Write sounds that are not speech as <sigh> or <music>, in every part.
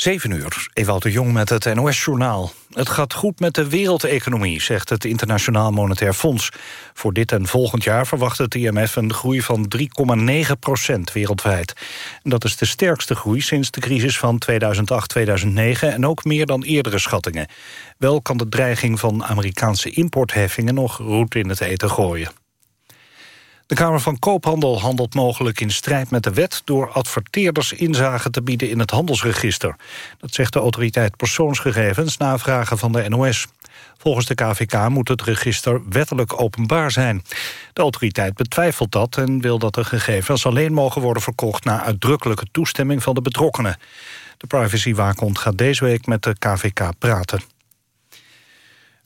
7 uur, Ewout de Jong met het NOS-journaal. Het gaat goed met de wereldeconomie, zegt het Internationaal Monetair Fonds. Voor dit en volgend jaar verwacht het IMF een groei van 3,9 procent wereldwijd. Dat is de sterkste groei sinds de crisis van 2008-2009... en ook meer dan eerdere schattingen. Wel kan de dreiging van Amerikaanse importheffingen nog roet in het eten gooien. De Kamer van Koophandel handelt mogelijk in strijd met de wet... door adverteerders inzage te bieden in het handelsregister. Dat zegt de autoriteit persoonsgegevens na vragen van de NOS. Volgens de KVK moet het register wettelijk openbaar zijn. De autoriteit betwijfelt dat en wil dat de gegevens alleen mogen worden verkocht... na uitdrukkelijke toestemming van de betrokkenen. De privacywaakhond gaat deze week met de KVK praten.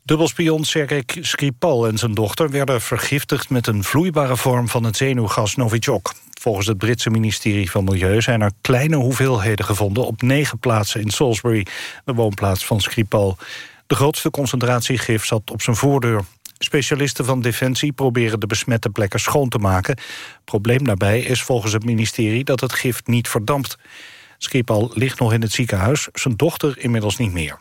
Dubbelspion Sergej Skripal en zijn dochter werden vergiftigd... met een vloeibare vorm van het zenuwgas Novichok. Volgens het Britse ministerie van Milieu zijn er kleine hoeveelheden gevonden... op negen plaatsen in Salisbury, de woonplaats van Skripal. De grootste concentratie gif zat op zijn voordeur. Specialisten van Defensie proberen de besmette plekken schoon te maken. Probleem daarbij is volgens het ministerie dat het gif niet verdampt. Skripal ligt nog in het ziekenhuis, zijn dochter inmiddels niet meer.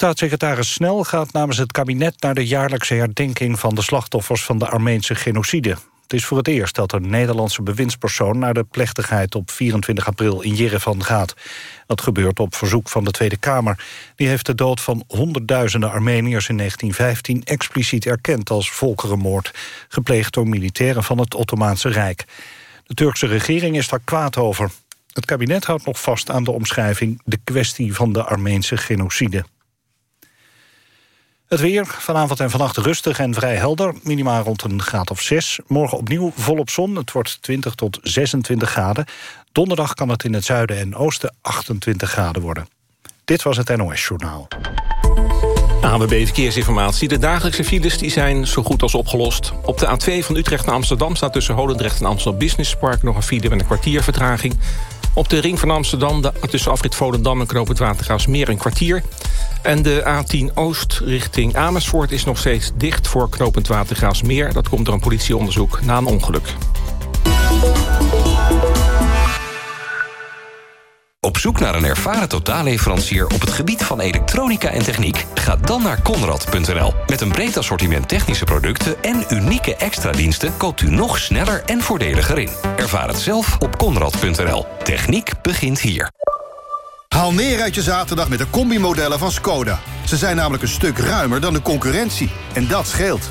Staatssecretaris Snel gaat namens het kabinet naar de jaarlijkse herdenking van de slachtoffers van de Armeense genocide. Het is voor het eerst dat een Nederlandse bewindspersoon naar de plechtigheid op 24 april in Jerevan gaat. Dat gebeurt op verzoek van de Tweede Kamer. Die heeft de dood van honderdduizenden Armeniërs in 1915 expliciet erkend als volkerenmoord, gepleegd door militairen van het Ottomaanse Rijk. De Turkse regering is daar kwaad over. Het kabinet houdt nog vast aan de omschrijving de kwestie van de Armeense genocide. Het weer, vanavond en vannacht rustig en vrij helder. Minimaal rond een graad of 6. Morgen opnieuw volop zon. Het wordt 20 tot 26 graden. Donderdag kan het in het zuiden en oosten 28 graden worden. Dit was het NOS Journaal. ABB Verkeersinformatie. De dagelijkse files die zijn zo goed als opgelost. Op de A2 van Utrecht naar Amsterdam staat tussen Holendrecht en Amsterdam Business Park... nog een file met een kwartier vertraging. Op de ring van Amsterdam de, tussen afrit Volendam en Knoop het Watergraafsmeer een kwartier. En de A10 Oost richting Amersfoort is nog steeds dicht voor knooppunt Watergraafsmeer. Dat komt door een politieonderzoek na een ongeluk. Op zoek naar een ervaren totaalleverancier op het gebied van elektronica en techniek? Ga dan naar Conrad.nl. Met een breed assortiment technische producten en unieke extra diensten koopt u nog sneller en voordeliger in. Ervaar het zelf op Conrad.nl. Techniek begint hier. Haal neer uit je zaterdag met de combimodellen van Skoda. Ze zijn namelijk een stuk ruimer dan de concurrentie. En dat scheelt.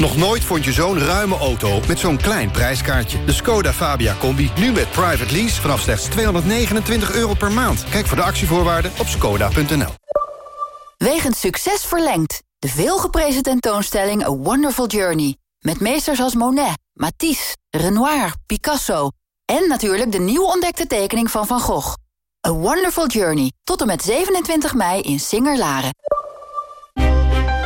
Nog nooit vond je zo'n ruime auto met zo'n klein prijskaartje. De Skoda Fabia Combi, nu met private lease vanaf slechts 229 euro per maand. Kijk voor de actievoorwaarden op skoda.nl. Wegens succes verlengd. De veelgeprezen tentoonstelling A Wonderful Journey. Met meesters als Monet, Matisse, Renoir, Picasso... en natuurlijk de nieuw ontdekte tekening van Van Gogh. A Wonderful Journey. Tot en met 27 mei in Singer-Laren.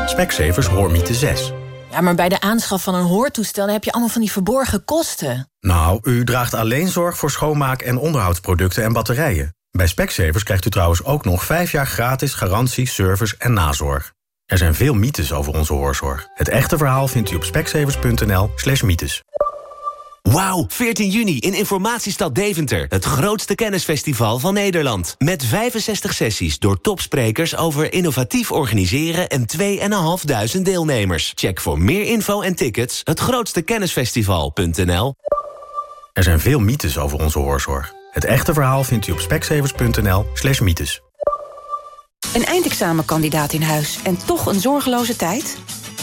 Specsavers Hoormiete 6. Ja, maar bij de aanschaf van een hoortoestel heb je allemaal van die verborgen kosten. Nou, u draagt alleen zorg voor schoonmaak- en onderhoudsproducten en batterijen. Bij Specsavers krijgt u trouwens ook nog 5 jaar gratis garantie, service en nazorg. Er zijn veel mythes over onze hoorzorg. Het echte verhaal vindt u op specsavers.nl slash mythes. Wauw, 14 juni in Informatiestad Deventer. Het grootste kennisfestival van Nederland. Met 65 sessies door topsprekers over innovatief organiseren... en 2.500 deelnemers. Check voor meer info en tickets hetgrootstekennisfestival.nl Er zijn veel mythes over onze hoorzorg. Het echte verhaal vindt u op specsavers.nl slash mythes. Een eindexamenkandidaat in huis en toch een zorgeloze tijd?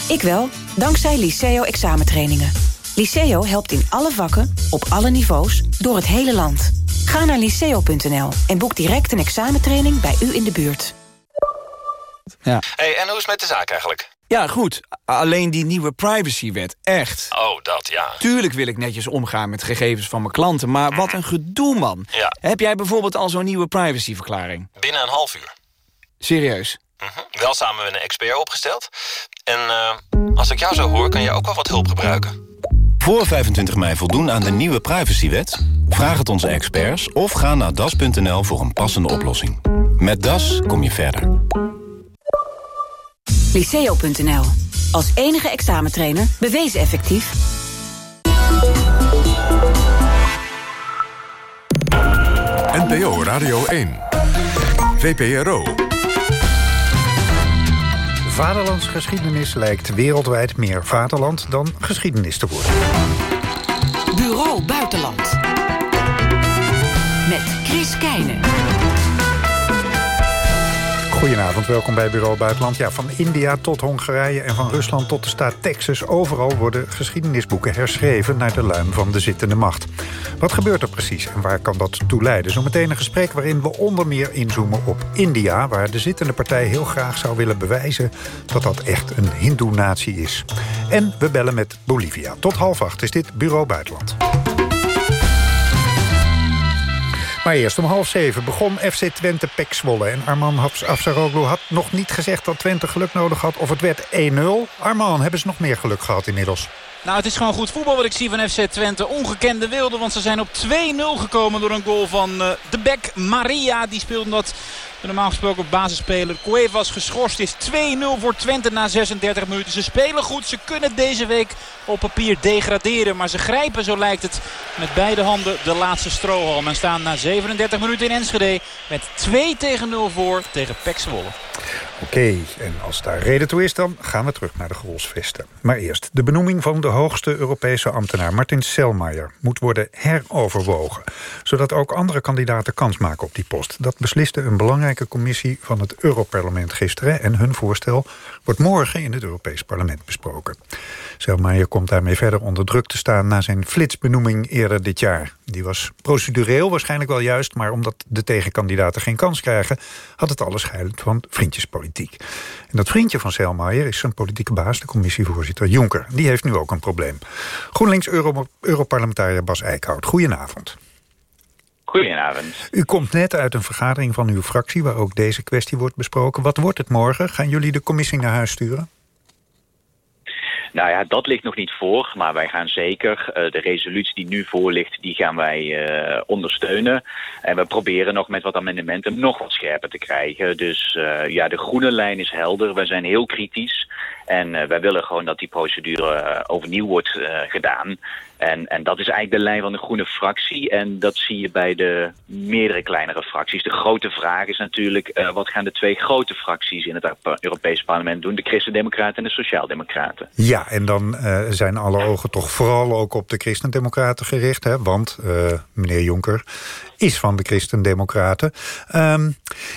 Ik wel, dankzij Liceo examentrainingen. Liceo helpt in alle vakken, op alle niveaus, door het hele land. Ga naar liceo.nl en boek direct een examentraining bij u in de buurt. Ja. Hey, en hoe is het met de zaak eigenlijk? Ja, goed. Alleen die nieuwe privacywet, echt. Oh, dat, ja. Tuurlijk wil ik netjes omgaan met gegevens van mijn klanten... maar wat een gedoe, man. Ja. Heb jij bijvoorbeeld al zo'n nieuwe privacyverklaring? Binnen een half uur. Serieus? Wel samen met een expert opgesteld. En eh, als ik jou zo hoor, kan je ook wel wat hulp gebruiken. Voor 25 mei voldoen aan de nieuwe privacywet? Vraag het onze experts of ga naar das.nl voor een passende oplossing. Met Das kom je verder. Liceo.nl. Als enige examentrainer bewezen effectief. NPO Radio 1. VPRO. Vaderlandsgeschiedenis lijkt wereldwijd meer vaderland dan geschiedenis te worden. Bureau Buitenland. Met Chris Keijnen. Goedenavond, welkom bij Bureau Buitenland. Ja, van India tot Hongarije en van Rusland tot de staat Texas... overal worden geschiedenisboeken herschreven naar de luim van de zittende macht. Wat gebeurt er precies en waar kan dat toe leiden? Zometeen een gesprek waarin we onder meer inzoomen op India... waar de zittende partij heel graag zou willen bewijzen... dat dat echt een hindoe-natie is. En we bellen met Bolivia. Tot half acht is dit Bureau Buitenland. Maar eerst om half zeven begon FC Twente Pek Zwolle. En Arman Afsaroglu had nog niet gezegd dat Twente geluk nodig had... of het werd 1-0. Arman, hebben ze nog meer geluk gehad inmiddels? Nou, het is gewoon goed voetbal wat ik zie van FC Twente. Ongekende wilde, want ze zijn op 2-0 gekomen door een goal van uh, de bek Maria. Die speelde dat normaal gesproken basisspeler Cuevas geschorst is. 2-0 voor Twente na 36 minuten. Ze spelen goed. Ze kunnen deze week op papier degraderen. Maar ze grijpen, zo lijkt het, met beide handen de laatste strohalm. En staan na 37 minuten in Enschede met 2 tegen 0 voor tegen Pek Zwolle. Oké, en als daar reden toe is, dan gaan we terug naar de grolsvesten. Maar eerst, de benoeming van de hoogste Europese ambtenaar, Martin Selmayr, moet worden heroverwogen. Zodat ook andere kandidaten kans maken op die post. Dat besliste een belangrijke commissie van het Europarlement gisteren. En hun voorstel wordt morgen in het Europees Parlement besproken. Selmayr komt daarmee verder onder druk te staan na zijn flitsbenoeming eerder dit jaar. Die was procedureel waarschijnlijk wel juist, maar omdat de tegenkandidaten geen kans krijgen, had het alles schijnend van vriendjespolitiek. En dat vriendje van Selmayr is zijn politieke baas, de commissievoorzitter Jonker. Die heeft nu ook een probleem. GroenLinks Euro Europarlementariër Bas Eickhout, goedenavond. Goedenavond. U komt net uit een vergadering van uw fractie... waar ook deze kwestie wordt besproken. Wat wordt het morgen? Gaan jullie de commissie naar huis sturen? Nou ja, dat ligt nog niet voor, maar wij gaan zeker uh, de resolutie die nu voor ligt, die gaan wij uh, ondersteunen. En we proberen nog met wat amendementen nog wat scherper te krijgen. Dus uh, ja, de groene lijn is helder. We zijn heel kritisch. En wij willen gewoon dat die procedure overnieuw wordt gedaan. En, en dat is eigenlijk de lijn van de groene fractie. En dat zie je bij de meerdere kleinere fracties. De grote vraag is natuurlijk, wat gaan de twee grote fracties in het Europese parlement doen? De Christen-Democraten en de Sociaaldemocraten. Ja, en dan zijn alle ogen toch vooral ook op de Christen-Democraten gericht. Hè? Want meneer Jonker is van de Christen-Democraten. Um,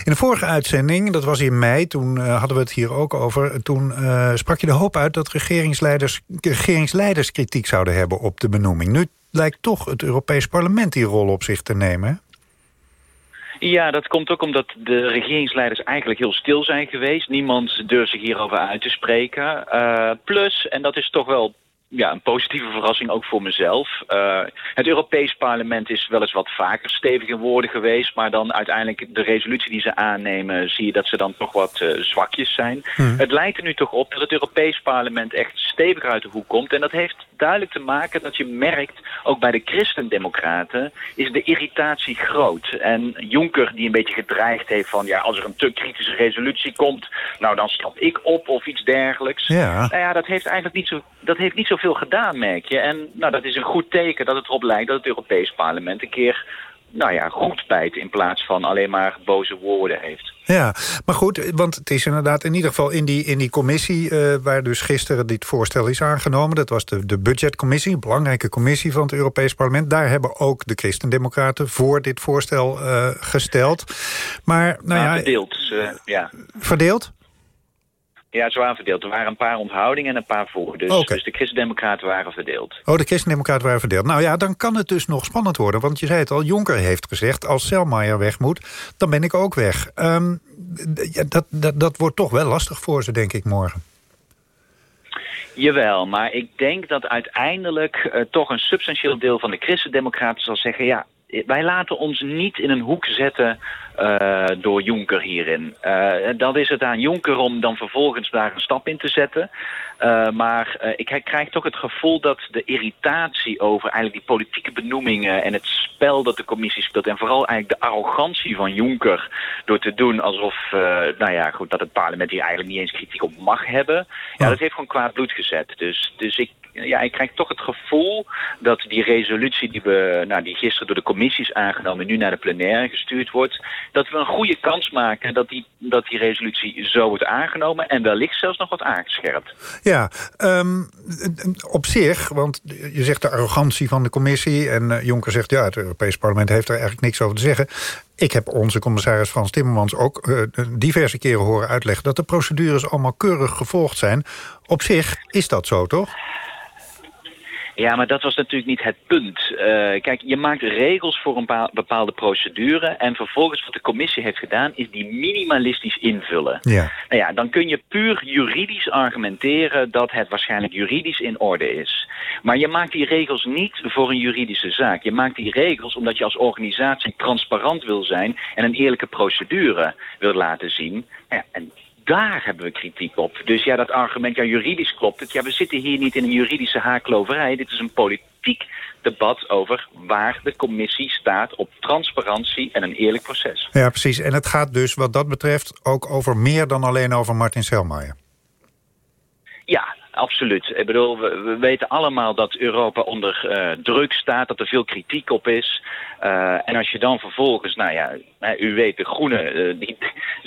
in de vorige uitzending, dat was in mei, toen hadden we het hier ook over... toen sprak je de hoop uit dat regeringsleiders, regeringsleiders kritiek zouden hebben op de benoeming. Nu lijkt toch het Europees Parlement die rol op zich te nemen? Ja, dat komt ook omdat de regeringsleiders eigenlijk heel stil zijn geweest. Niemand durft zich hierover uit te spreken. Uh, plus, en dat is toch wel ja, een positieve verrassing ook voor mezelf. Uh, het Europees Parlement is wel eens wat vaker stevig in woorden geweest... maar dan uiteindelijk de resolutie die ze aannemen... zie je dat ze dan toch wat uh, zwakjes zijn. Hmm. Het lijkt er nu toch op dat het Europees Parlement echt stevig uit de hoek komt. En dat heeft duidelijk te maken dat je merkt... ook bij de christendemocraten is de irritatie groot. En Juncker die een beetje gedreigd heeft van... ja, als er een te kritische resolutie komt... nou, dan stap ik op of iets dergelijks. Ja. Nou ja, dat heeft eigenlijk niet zo... Dat heeft niet zoveel gedaan, merk je. En nou, dat is een goed teken dat het erop lijkt dat het Europees Parlement een keer nou ja, goed bijt in plaats van alleen maar boze woorden heeft. Ja, maar goed, want het is inderdaad in ieder geval in die, in die commissie... Uh, waar dus gisteren dit voorstel is aangenomen... dat was de, de budgetcommissie, een belangrijke commissie van het Europees Parlement... daar hebben ook de christendemocraten voor dit voorstel uh, gesteld. Maar, nou ja... Verdeeld, uh, ja. Verdeeld? Ja, zwaar verdeeld. Er waren een paar onthoudingen en een paar voor. Dus, okay. dus de christendemocraten waren verdeeld. Oh, de christendemocraten waren verdeeld. Nou ja, dan kan het dus nog spannend worden. Want je zei het al, Jonker heeft gezegd... als Selmayr weg moet, dan ben ik ook weg. Um, ja, dat, dat, dat wordt toch wel lastig voor ze, denk ik, morgen. Jawel, maar ik denk dat uiteindelijk uh, toch een substantieel deel van de christendemocraten zal zeggen... ja, wij laten ons niet in een hoek zetten uh, door Juncker hierin. Uh, dan is het aan Juncker om dan vervolgens daar een stap in te zetten. Uh, maar ik krijg toch het gevoel dat de irritatie over eigenlijk die politieke benoemingen en het spel dat de commissie speelt en vooral eigenlijk de arrogantie van Juncker door te doen alsof, nou ja, goed, dat het parlement hier eigenlijk niet eens kritiek op mag hebben. Ja, dat heeft gewoon kwaad bloed gezet. Dus, dus ik, ja, ik krijg toch het gevoel dat die resolutie die, we, nou, die gisteren door de commissie is aangenomen... nu naar de plenaire gestuurd wordt... dat we een goede kans maken dat die, dat die resolutie zo wordt aangenomen... en wellicht zelfs nog wat aangescherpt. Ja, um, op zich, want je zegt de arrogantie van de commissie... en uh, Jonker zegt, ja, het Europees Parlement heeft er eigenlijk niks over te zeggen... Ik heb onze commissaris Frans Timmermans ook uh, diverse keren horen uitleggen... dat de procedures allemaal keurig gevolgd zijn. Op zich is dat zo, toch? Ja, maar dat was natuurlijk niet het punt. Uh, kijk, je maakt regels voor een bepaalde procedure... en vervolgens wat de commissie heeft gedaan... is die minimalistisch invullen. Ja. Nou ja, dan kun je puur juridisch argumenteren... dat het waarschijnlijk juridisch in orde is. Maar je maakt die regels niet voor een juridische zaak. Je maakt die regels omdat je als organisatie transparant wil zijn... en een eerlijke procedure wil laten zien. Ja, en daar hebben we kritiek op. Dus ja, dat argument, ja, juridisch klopt het. Ja, we zitten hier niet in een juridische haakloverij. Dit is een politiek debat over waar de commissie staat op transparantie en een eerlijk proces. Ja, precies. En het gaat dus wat dat betreft ook over meer dan alleen over Martin Selmayr. Ja, absoluut. Ik bedoel, we, weten allemaal dat Europa onder uh, druk staat, dat er veel kritiek op is. Uh, en als je dan vervolgens, nou ja, u weet, de groenen uh, die,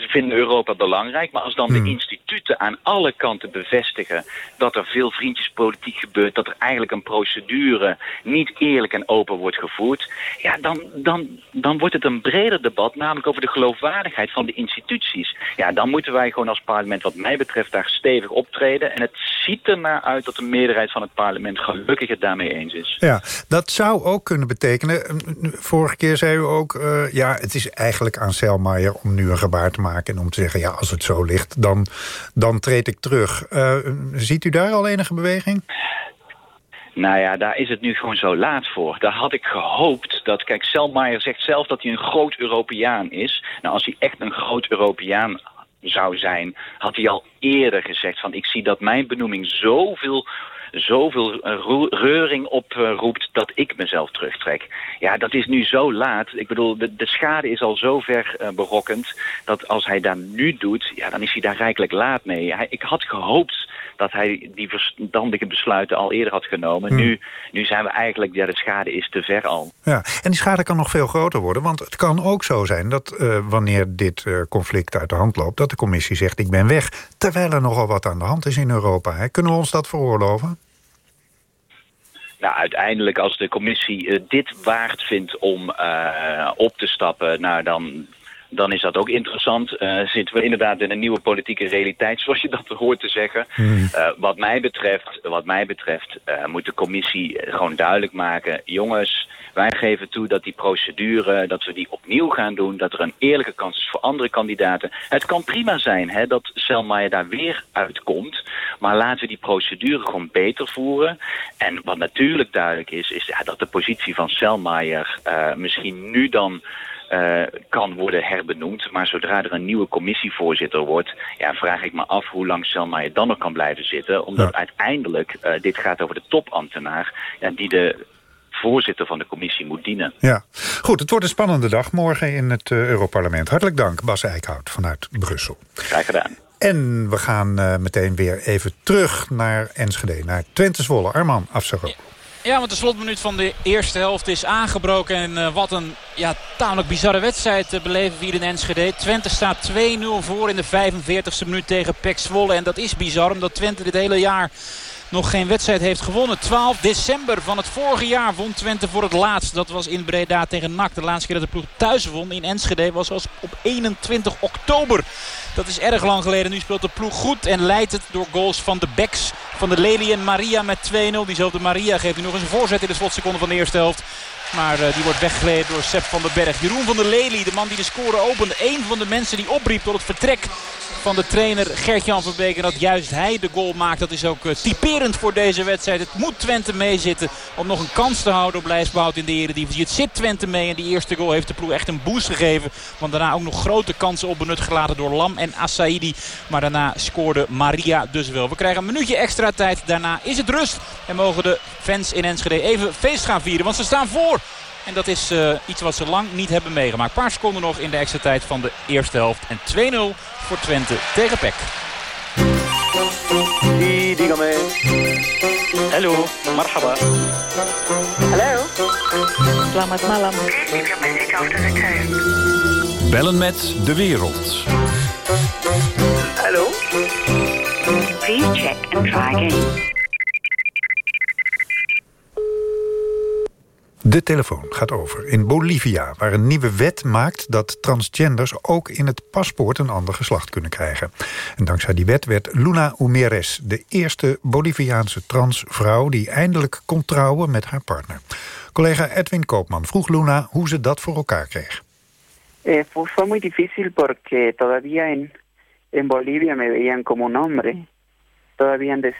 vinden Europa belangrijk. Maar als dan de hmm. instituten aan alle kanten bevestigen dat er veel vriendjespolitiek gebeurt, dat er eigenlijk een procedure niet eerlijk en open wordt gevoerd, ja, dan, dan, dan wordt het een breder debat, namelijk over de geloofwaardigheid van de instituties. Ja, dan moeten wij gewoon als parlement, wat mij betreft, daar stevig optreden. En het ziet er naar uit dat de meerderheid van het parlement gelukkig het daarmee eens is. Ja, dat zou ook kunnen betekenen vorige keer zei u ook... Uh, ja, het is eigenlijk aan Selmayr om nu een gebaar te maken... en om te zeggen, ja, als het zo ligt, dan, dan treed ik terug. Uh, ziet u daar al enige beweging? Nou ja, daar is het nu gewoon zo laat voor. Daar had ik gehoopt dat... Kijk, Selmayr zegt zelf dat hij een groot Europeaan is. Nou, als hij echt een groot Europeaan zou zijn... had hij al eerder gezegd van... ik zie dat mijn benoeming zoveel zoveel eh, reuring oproept dat ik mezelf terugtrek. Ja, dat is nu zo laat. Ik bedoel, de, de schade is al zo ver uh, berokkend... dat als hij dat nu doet, ja, dan is hij daar rijkelijk laat mee. Hij, ik had gehoopt dat hij die verstandige besluiten al eerder had genomen. Hmm. Nu, nu zijn we eigenlijk, ja, de schade is te ver al. Ja, en die schade kan nog veel groter worden. Want het kan ook zo zijn dat uh, wanneer dit uh, conflict uit de hand loopt... dat de commissie zegt, ik ben weg. Terwijl er nogal wat aan de hand is in Europa. Hè. Kunnen we ons dat veroorloven? Nou, uiteindelijk als de commissie uh, dit waard vindt om uh, op te stappen... Nou, dan dan is dat ook interessant. Uh, zitten we inderdaad in een nieuwe politieke realiteit, <laughs> zoals je dat hoort te zeggen. Hmm. Uh, wat mij betreft, wat mij betreft uh, moet de commissie gewoon duidelijk maken... jongens, wij geven toe dat die procedure, dat we die opnieuw gaan doen... dat er een eerlijke kans is voor andere kandidaten. Het kan prima zijn hè, dat Selmayr daar weer uitkomt... maar laten we die procedure gewoon beter voeren. En wat natuurlijk duidelijk is, is ja, dat de positie van Selmayr misschien nu dan uh, kan worden herbenoemd. Maar zodra er een nieuwe commissievoorzitter wordt... Ja, vraag ik me af hoe lang Selmayr dan nog kan blijven zitten. Omdat uiteindelijk, uh, dit gaat over de topambtenaar... Ja, die de voorzitter van de commissie moet dienen. Ja, goed. Het wordt een spannende dag morgen in het uh, Europarlement. Hartelijk dank, Bas Eickhout vanuit Brussel. Graag gedaan. En we gaan meteen weer even terug naar Enschede, naar Twente Zwolle. Arman Afsarok. Ja, want de slotminuut van de eerste helft is aangebroken. En uh, wat een ja, tamelijk bizarre wedstrijd uh, beleven we hier in Enschede. Twente staat 2-0 voor in de 45e minuut tegen Pek Zwolle. En dat is bizar omdat Twente dit hele jaar nog geen wedstrijd heeft gewonnen. 12 december van het vorige jaar won Twente voor het laatst. Dat was in Breda tegen NAC. De laatste keer dat de ploeg thuis won in Enschede was op 21 oktober Dat is erg lang geleden. Nu speelt de ploeg goed en leidt het door goals van de backs van de Lely en Maria met 2-0. Diezelfde Maria geeft nu nog eens een voorzet in de slotseconde van de eerste helft. Maar uh, die wordt weggeleden door Sepp van den Berg. Jeroen van der Lely, de man die de score opende. Een van de mensen die opriep tot het vertrek van de trainer Gert-Jan van Beek. En dat juist hij de goal maakt. Dat is ook uh, typerend voor deze wedstrijd. Het moet Twente meezitten om nog een kans te houden op lijstbehoud in de Eredivisie. Het zit Twente mee en die eerste goal heeft de ploeg echt een boost gegeven. Want daarna ook nog grote kansen op benut gelaten door Lam en Assaidi. Maar daarna scoorde Maria dus wel. We krijgen een minuutje extra tijd. Daarna is het rust. En mogen de fans in Enschede even feest gaan vieren. Want ze staan voor. En dat is uh, iets wat ze lang niet hebben meegemaakt. Een paar seconden nog in de extra tijd van de eerste helft. En 2-0 voor Twente tegen PEC. Dígame. Hello, marhaba. Hallo. Selamat malam. Bellen met de wereld. Please check and try again. De telefoon gaat over in Bolivia, waar een nieuwe wet maakt dat transgenders ook in het paspoort een ander geslacht kunnen krijgen. En dankzij die wet werd Luna Umeres de eerste Boliviaanse transvrouw die eindelijk kon trouwen met haar partner. Collega Edwin Koopman vroeg Luna hoe ze dat voor elkaar kreeg. Eh, fue muy difícil porque todavía en, en Bolivia me veían como un hombre.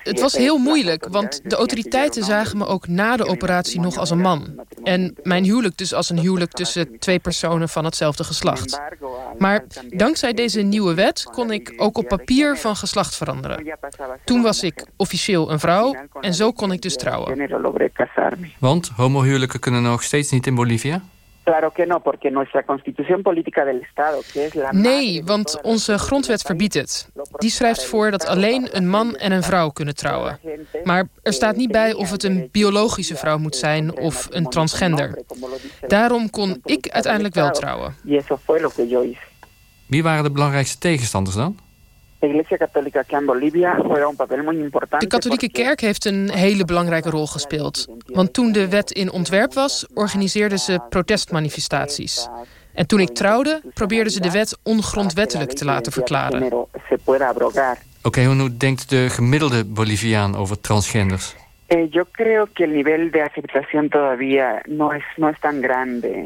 Het was heel moeilijk, want de autoriteiten zagen me ook na de operatie nog als een man. En mijn huwelijk dus als een huwelijk tussen twee personen van hetzelfde geslacht. Maar dankzij deze nieuwe wet kon ik ook op papier van geslacht veranderen. Toen was ik officieel een vrouw en zo kon ik dus trouwen. Want homohuwelijken kunnen nog steeds niet in Bolivia? Nee, want onze grondwet verbiedt het. Die schrijft voor dat alleen een man en een vrouw kunnen trouwen. Maar er staat niet bij of het een biologische vrouw moet zijn of een transgender. Daarom kon ik uiteindelijk wel trouwen. Wie waren de belangrijkste tegenstanders dan? De katholieke kerk heeft een hele belangrijke rol gespeeld. Want toen de wet in ontwerp was, organiseerden ze protestmanifestaties. En toen ik trouwde, probeerden ze de wet ongrondwettelijk te laten verklaren. Oké, okay, hoe denkt de gemiddelde Boliviaan over transgenders? Eh,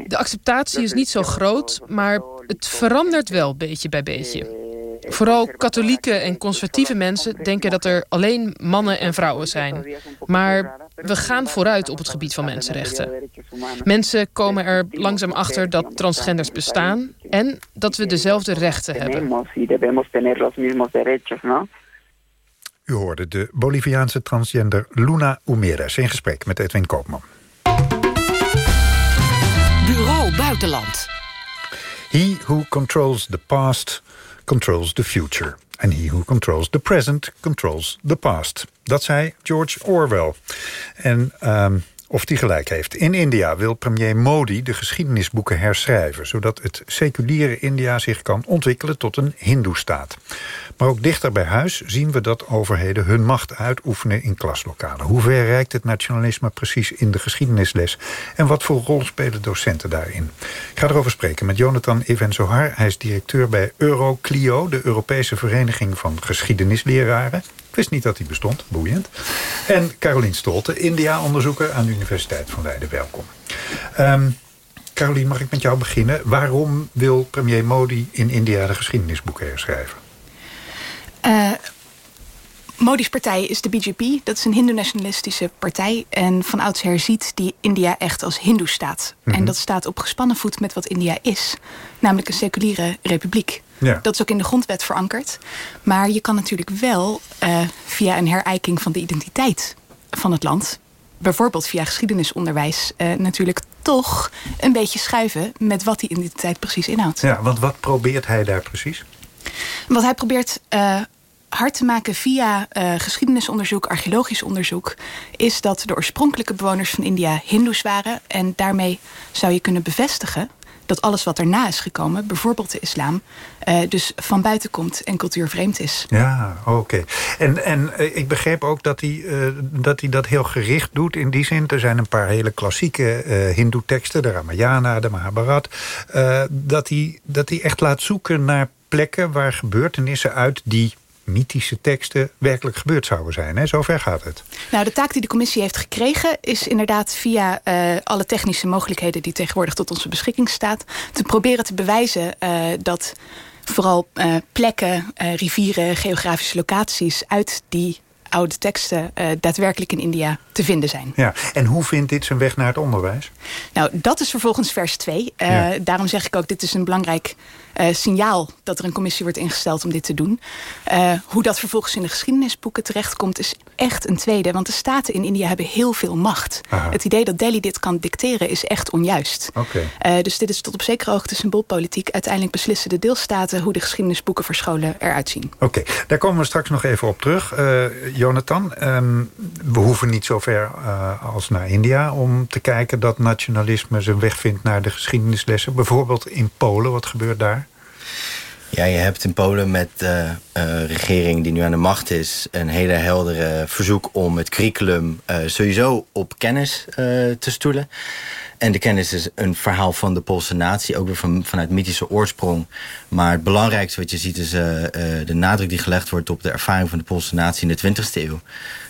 de acceptatie is niet zo groot, maar het verandert wel beetje bij beetje. Vooral katholieke en conservatieve mensen denken dat er alleen mannen en vrouwen zijn. Maar we gaan vooruit op het gebied van mensenrechten. Mensen komen er langzaam achter dat transgenders bestaan... en dat we dezelfde rechten hebben. U hoorde de Boliviaanse transgender Luna Umeres... in gesprek met Edwin Koopman. Bureau Buitenland. He who controls the past controls the future. And he who controls the present controls the past. Dat zei George Orwell. En um, of die gelijk heeft. In India wil premier Modi de geschiedenisboeken herschrijven... zodat het seculiere India zich kan ontwikkelen tot een hindoestaat. Maar ook dichter bij huis zien we dat overheden hun macht uitoefenen in klaslokalen. Hoe ver reikt het nationalisme precies in de geschiedenisles? En wat voor rol spelen docenten daarin? Ik ga erover spreken met Jonathan Even Zohar. Hij is directeur bij Euroclio, de Europese Vereniging van Geschiedenisleraren. Ik wist niet dat die bestond, boeiend. En Carolien Stolte, India-onderzoeker aan de Universiteit van Leiden. Welkom. Um, Carolien, mag ik met jou beginnen? Waarom wil premier Modi in India de geschiedenisboeken herschrijven? Uh, Modi's partij is de BJP. Dat is een hindoe-nationalistische partij. En van oudsher ziet die India echt als hindoestaat. Mm En mhm. dat staat op gespannen voet met wat India is. Namelijk een seculiere republiek. Ja. Dat is ook in de grondwet verankerd. Maar je kan natuurlijk wel uh, via een herijking van de identiteit van het land... bijvoorbeeld via geschiedenisonderwijs... Uh, natuurlijk toch een beetje schuiven met wat die identiteit precies inhoudt. Ja, want wat probeert hij daar precies? Wat hij probeert uh, hard te maken via uh, geschiedenisonderzoek, archeologisch onderzoek... is dat de oorspronkelijke bewoners van India hindoes waren. En daarmee zou je kunnen bevestigen dat alles wat erna is gekomen, bijvoorbeeld de islam... Uh, dus van buiten komt en cultuurvreemd is. Ja, oké. En, en uh, ik begreep ook dat hij, uh, dat hij dat heel gericht doet in die zin. Er zijn een paar hele klassieke hindoe-teksten, de Ramayana, de Mahabharat... dat, hij, dat hij echt laat zoeken naar plekken waar gebeurtenissen uit die mythische teksten werkelijk gebeurd zouden zijn. Hè? Zover gaat het. Nou, de taak die de commissie heeft gekregen... is inderdaad via uh, alle technische mogelijkheden... die tegenwoordig tot onze beschikking staat... te proberen te bewijzen uh, dat vooral uh, plekken, rivieren, geografische locaties... uit die oude teksten uh, daadwerkelijk in India te vinden zijn. Ja, en hoe vindt dit zijn weg naar het onderwijs? Nou, dat is vervolgens vers 2. Uh, ja. Daarom zeg ik ook, dit is een belangrijk uh, signaal dat er een commissie wordt ingesteld om dit te doen. Uh, hoe dat vervolgens in de geschiedenisboeken terechtkomt is echt een tweede. Want de staten in India hebben heel veel macht. Aha. Het idee dat Delhi dit kan dicteren is echt onjuist. Okay. Uh, dus dit is tot op zekere hoogte symboolpolitiek. Uiteindelijk beslissen de deelstaten hoe de geschiedenisboeken voor scholen eruit zien. Oké, okay. daar komen we straks nog even op terug. Jonathan, um, we hoeven niet zo ver als naar India om te kijken dat nationalisme zijn weg vindt naar de geschiedenislessen. Bijvoorbeeld in Polen, wat gebeurt daar? Ja, je hebt in Polen met de uh, regering die nu aan de macht is... een hele heldere verzoek om het curriculum uh, sowieso op kennis uh, te stoelen. En de kennis is een verhaal van de Poolse natie, ook weer van, vanuit mythische oorsprong. Maar het belangrijkste wat je ziet is de nadruk die gelegd wordt... op de ervaring van de Poolse natie in de 20e eeuw.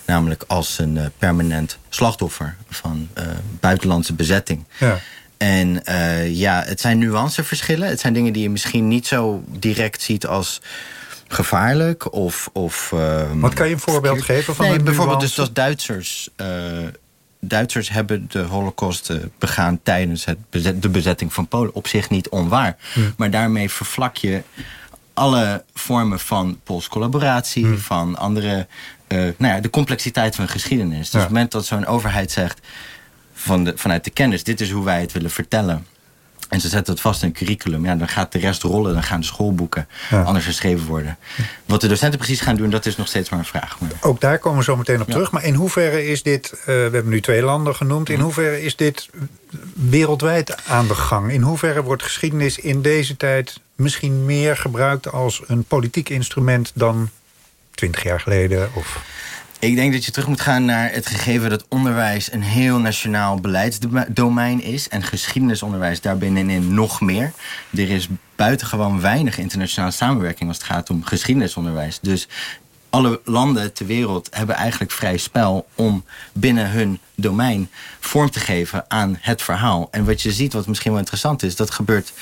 Namelijk als een permanent slachtoffer van buitenlandse bezetting. Ja. En uh, ja, het zijn nuanceverschillen. Het zijn dingen die je misschien niet zo direct ziet als gevaarlijk of... of uh, Wat kan je een voorbeeld geven van nee, een Bijvoorbeeld nuance? dus als Duitsers... Uh, Duitsers hebben de holocaust begaan tijdens het bezet, de bezetting van Polen. Op zich niet onwaar. Hm. Maar daarmee vervlak je alle vormen van Pools collaboratie... Hm. van andere... Uh, nou ja, de complexiteit van geschiedenis. Dus Ja. op het moment dat zo'n overheid zegt van de, vanuit de kennis, dit is hoe wij het willen vertellen. En ze zetten het vast in een curriculum. Ja, dan gaat de rest rollen. Dan gaan de schoolboeken Ja. anders geschreven worden. Wat de docenten precies gaan doen, dat is nog steeds maar een vraag. Maar Ook daar komen we zo meteen op Ja. terug. Maar in hoeverre is dit, uh, we hebben nu twee landen genoemd... in hoeverre is dit wereldwijd aan de gang? In hoeverre wordt geschiedenis in deze tijd misschien meer gebruikt... als een politiek instrument dan twintig jaar geleden? Of... Ik denk dat je terug moet gaan naar het gegeven dat onderwijs een heel nationaal beleidsdomein is. En geschiedenisonderwijs daarbinnenin nog meer. Er is buitengewoon weinig internationale samenwerking als het gaat om geschiedenisonderwijs. Dus alle landen ter wereld hebben eigenlijk vrij spel om binnen hun domein vorm te geven aan het verhaal. En wat je ziet, wat misschien wel interessant is, dat gebeurt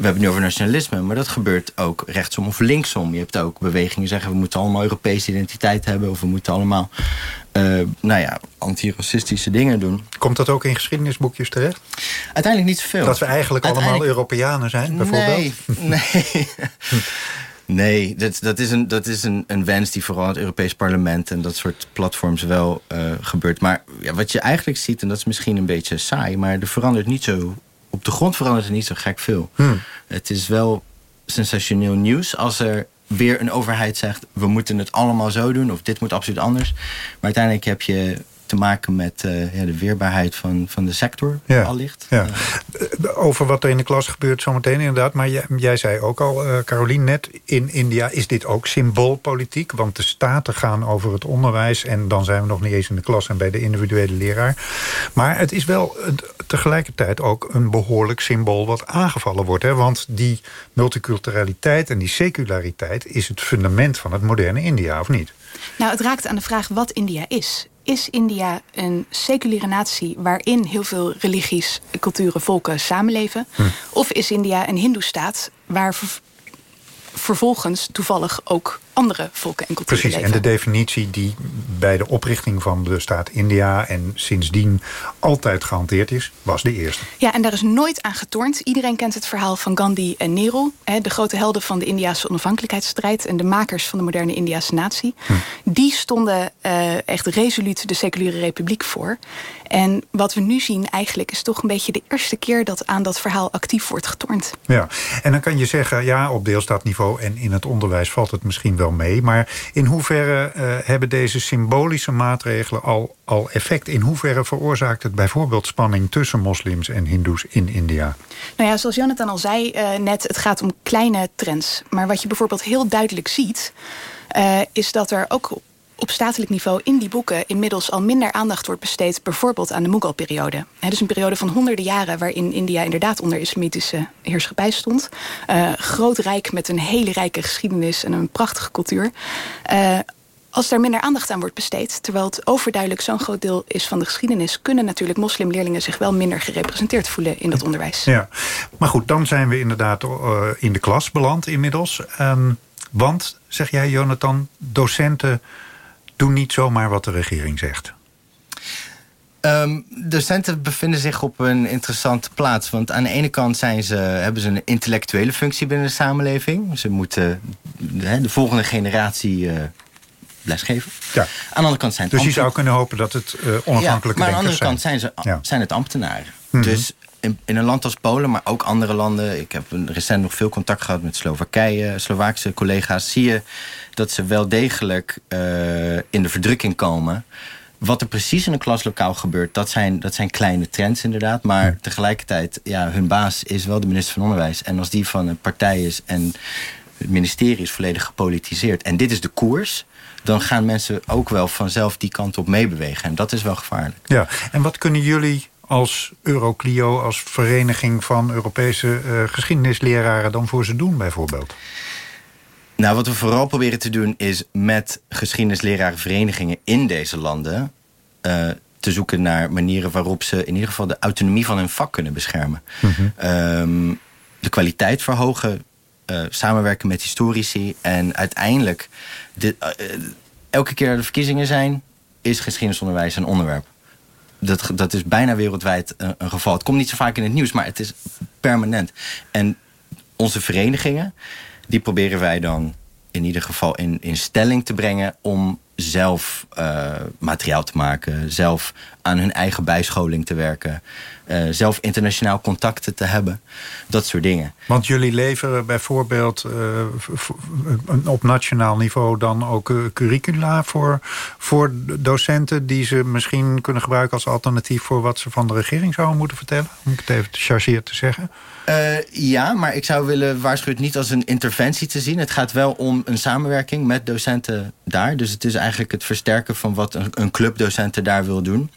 we hebben het nu over nationalisme, maar dat gebeurt ook rechtsom of linksom. Je hebt ook bewegingen die zeggen we moeten allemaal Europese identiteit hebben of we moeten allemaal uh, nou ja, antiracistische dingen doen. Komt dat ook in geschiedenisboekjes terecht? Uiteindelijk niet zoveel. Dat we eigenlijk allemaal Europeanen zijn, bijvoorbeeld? Nee, nee. <laughs> Nee, dat, dat is, een, dat is een, een wens die vooral het Europees Parlement en dat soort platforms wel uh, gebeurt. Maar ja, wat je eigenlijk ziet, en dat is misschien een beetje saai, maar er verandert niet zo op de grond verandert er niet zo gek veel. Hmm. Het is wel sensationeel nieuws als er weer een overheid zegt... we moeten het allemaal zo doen of dit moet absoluut anders. Maar uiteindelijk heb je te maken met uh, ja, de weerbaarheid van, van de sector, ja. allicht. Ja. Over wat er in de klas gebeurt zometeen inderdaad. Maar jij, jij zei ook al, uh, Carolien, net... in India is dit ook symboolpolitiek. Want de staten gaan over het onderwijs... en dan zijn we nog niet eens in de klas en bij de individuele leraar. Maar het is wel tegelijkertijd ook een behoorlijk symbool... wat aangevallen wordt. Hè? Want die multiculturaliteit en die seculariteit... is het fundament van het moderne India, of niet? Nou, het raakt aan de vraag wat India is. Is India een seculiere natie waarin heel veel religies, culturen, volken samenleven? Hm. Of is India een hindoestaat waar ver vervolgens toevallig ook andere volken en culturen Precies, leven? en de definitie die bij de oprichting van de staat India... en sindsdien altijd gehanteerd is, was de eerste. Ja, en daar is nooit aan getornd. Iedereen kent het verhaal van Gandhi en Nehru... de grote helden van de Indiase onafhankelijkheidsstrijd... en de makers van de moderne Indiase natie. Hm. Die stonden uh, echt resoluut de seculiere republiek voor. En wat we nu zien eigenlijk is toch een beetje de eerste keer... dat aan dat verhaal actief wordt getornd. Ja, en dan kan je zeggen, ja, op deelstaatniveau... en in het onderwijs valt het misschien wel mee. Maar in hoeverre uh, hebben deze symbolische maatregelen al, al effect? In hoeverre veroorzaakt het bijvoorbeeld spanning tussen moslims en hindoes in India? Nou ja, zoals Jonathan al zei uh, net, het gaat om kleine trends. Maar wat je bijvoorbeeld heel duidelijk ziet... Uh, is dat er ook op statelijk niveau in die boeken inmiddels al minder aandacht wordt besteed, bijvoorbeeld aan de Mughal-periode. Dus een periode van honderden jaren waarin India inderdaad onder islamitische heerschappij stond. Uh, groot rijk met een hele rijke geschiedenis en een prachtige cultuur. Uh, als daar minder aandacht aan wordt besteed... terwijl het overduidelijk zo'n groot deel is van de geschiedenis... kunnen natuurlijk moslimleerlingen zich wel minder gerepresenteerd voelen in dat onderwijs. Ja, maar goed, dan zijn we inderdaad uh, in de klas beland inmiddels. Um, want, zeg jij Jonathan, docenten doen niet zomaar wat de regering zegt. Um, docenten bevinden zich op een interessante plaats. Want aan de ene kant zijn ze, hebben ze een intellectuele functie binnen de samenleving. Ze moeten de, de volgende generatie uh, lesgeven. Ja. Aan de andere kant zijn het Dus je zou kunnen hopen dat het uh, onafhankelijke ja, Maar aan de andere zijn. kant zijn, ze, ja. zijn het ambtenaren. Mm -hmm. Dus in, in, een land als Polen, maar ook andere landen... ik heb recent nog veel contact gehad met Slowakije... Slovaakse collega's, zie je dat ze wel degelijk uh, in de verdrukking komen... Wat er precies in een klaslokaal gebeurt, dat zijn, dat zijn kleine trends inderdaad. Maar tegelijkertijd, ja, hun baas is wel de minister van Onderwijs. En als die van een partij is en het ministerie is volledig gepolitiseerd... en dit is de koers, dan gaan mensen ook wel vanzelf die kant op meebewegen. En dat is wel gevaarlijk. Ja, en wat kunnen jullie als Euroclio, als vereniging van Europese uh, geschiedenisleraren... dan voor ze doen bijvoorbeeld? Nou, wat we vooral proberen te doen is met geschiedenislerarenverenigingen in deze landen... Uh, te zoeken naar manieren waarop ze in ieder geval de autonomie van hun vak kunnen beschermen. Mm -hmm. um, de kwaliteit verhogen, uh, samenwerken met historici en uiteindelijk... De, elke keer de verkiezingen zijn, is geschiedenisonderwijs een onderwerp. Dat, dat is bijna wereldwijd een, een geval. Het komt niet zo vaak in het nieuws, maar het is permanent. En onze verenigingen, die proberen wij dan in ieder geval in, in stelling te brengen... om zelf uh, materiaal te maken, zelf aan hun eigen bijscholing te werken... Uh, zelf internationaal contacten te hebben, dat soort dingen. Want jullie leveren bijvoorbeeld uh, op nationaal niveau dan ook curricula voor, voor docenten... die ze misschien kunnen gebruiken als alternatief voor wat ze van de regering zouden moeten vertellen? Om ik het even chargeerd te zeggen. Uh, ja, maar ik zou willen waarschuwen het niet als een interventie te zien. Het gaat wel om een samenwerking met docenten daar. Dus het is eigenlijk het versterken van wat een, een club docenten daar wil doen.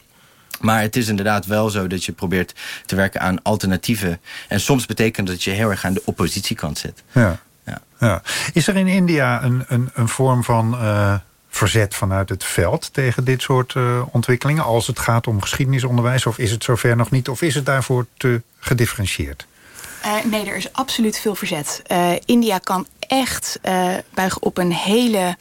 Maar het is inderdaad wel zo dat je probeert te werken aan alternatieven. En soms betekent dat je heel erg aan de oppositiekant zit. Ja. Ja. Ja. Is er in India een, een, een vorm van uh, verzet vanuit het veld tegen dit soort uh, ontwikkelingen? Als het gaat om geschiedenisonderwijs? Of is het zover nog niet? Of is het daarvoor te gedifferentieerd? Uh, nee, er is absoluut veel verzet. Uh, India kan echt uh, buigen op een hele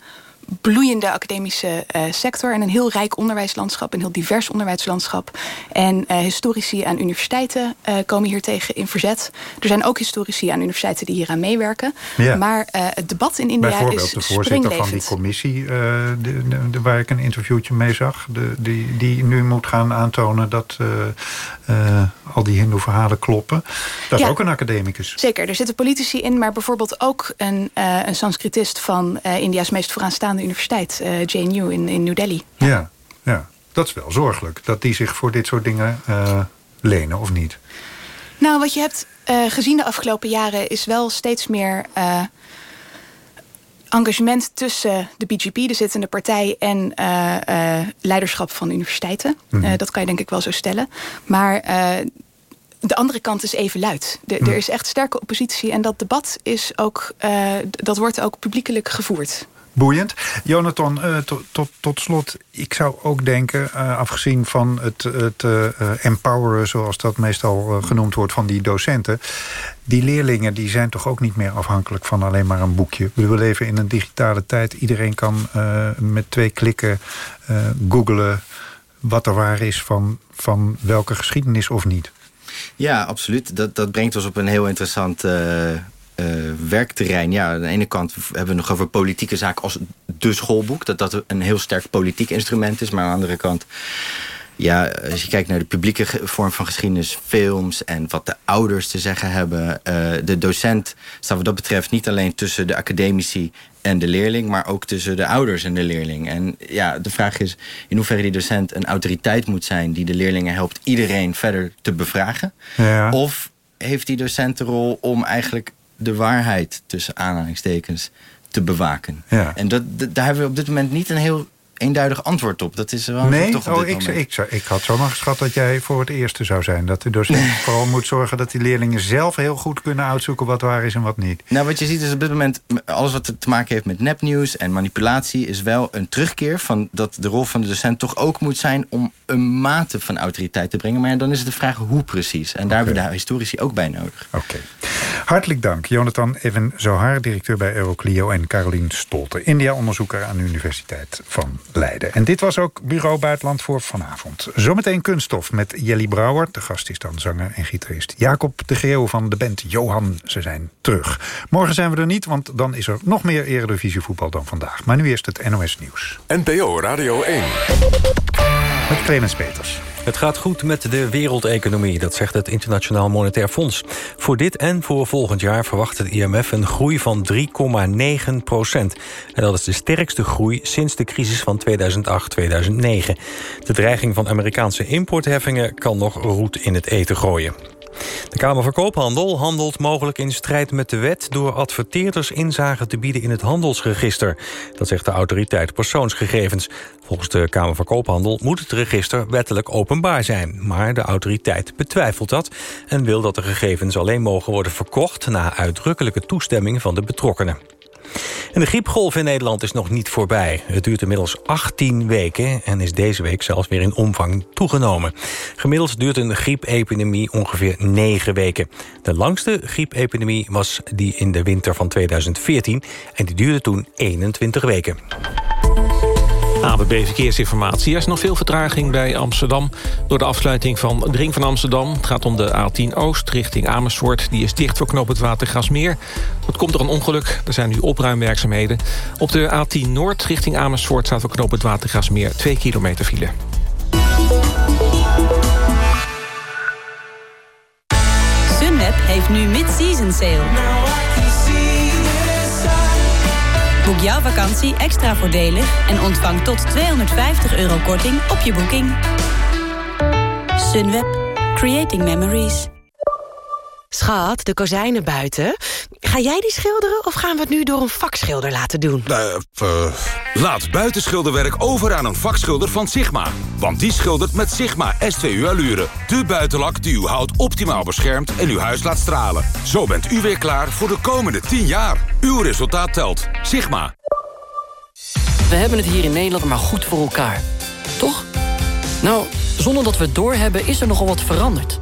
bloeiende academische uh, sector... en een heel rijk onderwijslandschap, een heel divers onderwijslandschap. En uh, historici aan universiteiten uh, komen hier tegen in verzet. Er zijn ook historici aan universiteiten die hieraan meewerken. Ja. Maar het debat in India Bijvoorbeeld is de voorzitter van die commissie... De, de, de, waar ik een interviewtje mee zag... De, die, die nu moet gaan aantonen dat al die hindoe-verhalen kloppen. Dat ja, is ook een academicus. Zeker, er zitten politici in... maar bijvoorbeeld ook een, een Sanskritist van India's meest vooraanstaande universiteit, uh, JNU in, in New Delhi. Ja. ja. Ja, dat is wel zorgelijk. Dat die zich voor dit soort dingen uh, lenen, of niet? Nou, wat je hebt uh, gezien de afgelopen jaren... is wel steeds meer engagement tussen de BGP, de zittende partij... en leiderschap van universiteiten. Mm -hmm. dat kan je denk ik wel zo stellen. Maar de andere kant is even luid. De, mm. Er is echt sterke oppositie en dat debat is ook, dat wordt ook publiekelijk gevoerd. Boeiend. Jonathan, uh, tot, tot, tot slot, ik zou ook denken... Uh, afgezien van het, het uh, empoweren, zoals dat meestal genoemd wordt... van die docenten, die leerlingen die zijn toch ook niet meer afhankelijk... van alleen maar een boekje. We leven in een digitale tijd. Iedereen kan met twee klikken googlen wat er waar is... van, van welke geschiedenis of niet. Ja, absoluut. Dat, dat brengt ons op een heel interessant werkterrein. Ja, aan de ene kant hebben we nog over politieke zaken als de schoolboek. Dat dat een heel sterk politiek instrument is. Maar aan de andere kant, ja, als je kijkt naar de publieke vorm van geschiedenis, films en wat de ouders te zeggen hebben. Uh, de docent staat wat dat betreft niet alleen tussen de academici en de leerling, maar ook tussen de ouders en de leerling. En ja, de vraag is in hoeverre die docent een autoriteit moet zijn die de leerlingen helpt iedereen verder te bevragen. Ja. Of heeft die docent de rol om eigenlijk de waarheid tussen aanhalingstekens te bewaken. Ja. En dat, dat, daar hebben we op dit moment niet een heel eenduidig antwoord op. Dat is wel Nee, toch oh, ik, ik, ik had zomaar geschat dat jij voor het eerste zou zijn. Dat de docent vooral moet zorgen dat die leerlingen zelf heel goed kunnen uitzoeken wat waar is en wat niet. Nou, wat je ziet is op dit moment... alles wat te maken heeft met nepnieuws en manipulatie... is wel een terugkeer van dat de rol van de docent toch ook moet zijn... om een mate van autoriteit te brengen. Maar ja, dan is het de vraag hoe precies. En daar hebben we de historici ook bij nodig. Oké. Hartelijk dank, Jonathan Even Zohar, directeur bij Euroclio... en Carolien Stolte, India-onderzoeker aan de Universiteit van Leiden. En dit was ook Bureau Buitenland voor vanavond. Zometeen kunststof met Jelly Brouwer. De gast is dan zanger en gitarist Jacob de Greeuw van de band Johan. Ze zijn terug. Morgen zijn we er niet, want dan is er nog meer Eredivisie voetbal dan vandaag. Maar nu eerst het NOS Nieuws. NPO Radio 1. Met Clemens Peters. Het gaat goed met de wereldeconomie, dat zegt het Internationaal Monetair Fonds. Voor dit en voor volgend jaar verwacht het IMF een groei van 3,9 procent. En dat is de sterkste groei sinds de crisis van 2008-2009. De dreiging van Amerikaanse importheffingen kan nog roet in het eten gooien. De Kamer van Koophandel handelt mogelijk in strijd met de wet... door adverteerders inzage te bieden in het handelsregister. Dat zegt de autoriteit persoonsgegevens. Volgens de Kamer van Koophandel moet het register wettelijk openbaar zijn. Maar de autoriteit betwijfelt dat... en wil dat de gegevens alleen mogen worden verkocht... na uitdrukkelijke toestemming van de betrokkenen. En de griepgolf in Nederland is nog niet voorbij. Het duurt inmiddels 18 weken en is deze week zelfs weer in omvang toegenomen. Gemiddeld duurt een griepepidemie ongeveer 9 weken. De langste griepepidemie was die in de winter van 2014 en die duurde toen 21 weken. ABB Verkeersinformatie. Er is nog veel vertraging bij Amsterdam... door de afsluiting van de ring van Amsterdam. Het gaat om de A10 Oost richting Amersfoort. Die is dicht voor knooppunt Watergasmeer. Dat komt door een ongeluk. Er zijn nu opruimwerkzaamheden. Op de A10 Noord richting Amersfoort... staat voor knooppunt Watergasmeer 2 kilometer file. Sunweb heeft nu mid-season sale. Boek jouw vakantie extra voordelig en ontvang tot 250 euro korting op je boeking. Sunweb. Creating Memories. Schat, de kozijnen buiten. Ga jij die schilderen of gaan we het nu door een vakschilder laten doen? Eh, laat buitenschilderwerk over aan een vakschilder van Sigma. Want die schildert met Sigma S2U Allure. De buitenlak die uw hout optimaal beschermt en uw huis laat stralen. Zo bent u weer klaar voor de komende 10 jaar. Uw resultaat telt. Sigma. We hebben het hier in Nederland maar goed voor elkaar. Toch? Nou, zonder dat we het doorhebben is er nogal wat veranderd.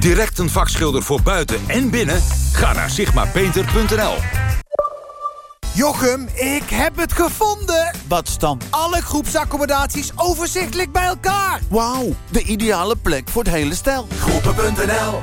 Direct een vakschilder voor buiten en binnen? Ga naar sigmapainter.nl. Jochem, ik heb het gevonden! Wat staan alle groepsaccommodaties overzichtelijk bij elkaar? Wauw, de ideale plek voor het hele stel. Groepen.nl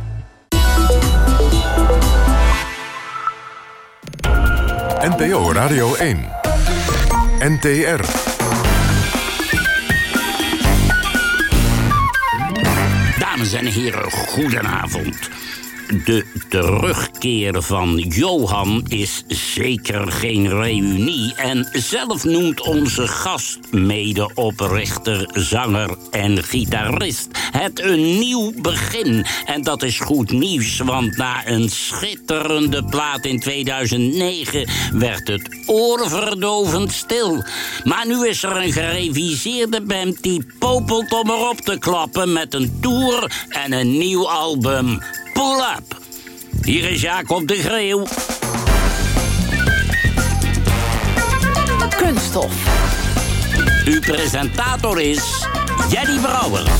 NPO Radio 1. NTR. Dames en heren, goedenavond. De terugkeer van Johan is zeker geen reunie. En zelf noemt onze gast, medeoprichter, zanger en gitarist, het een nieuw begin. En dat is goed nieuws, want na een schitterende plaat in 2009 werd het oorverdovend stil. Maar nu is er een gereviseerde band die popelt om erop te klappen met een tour en een nieuw album. Pull up. Hier is Jacob de Greeuw. Kunststof. Uw presentator is Jenny Brouwer.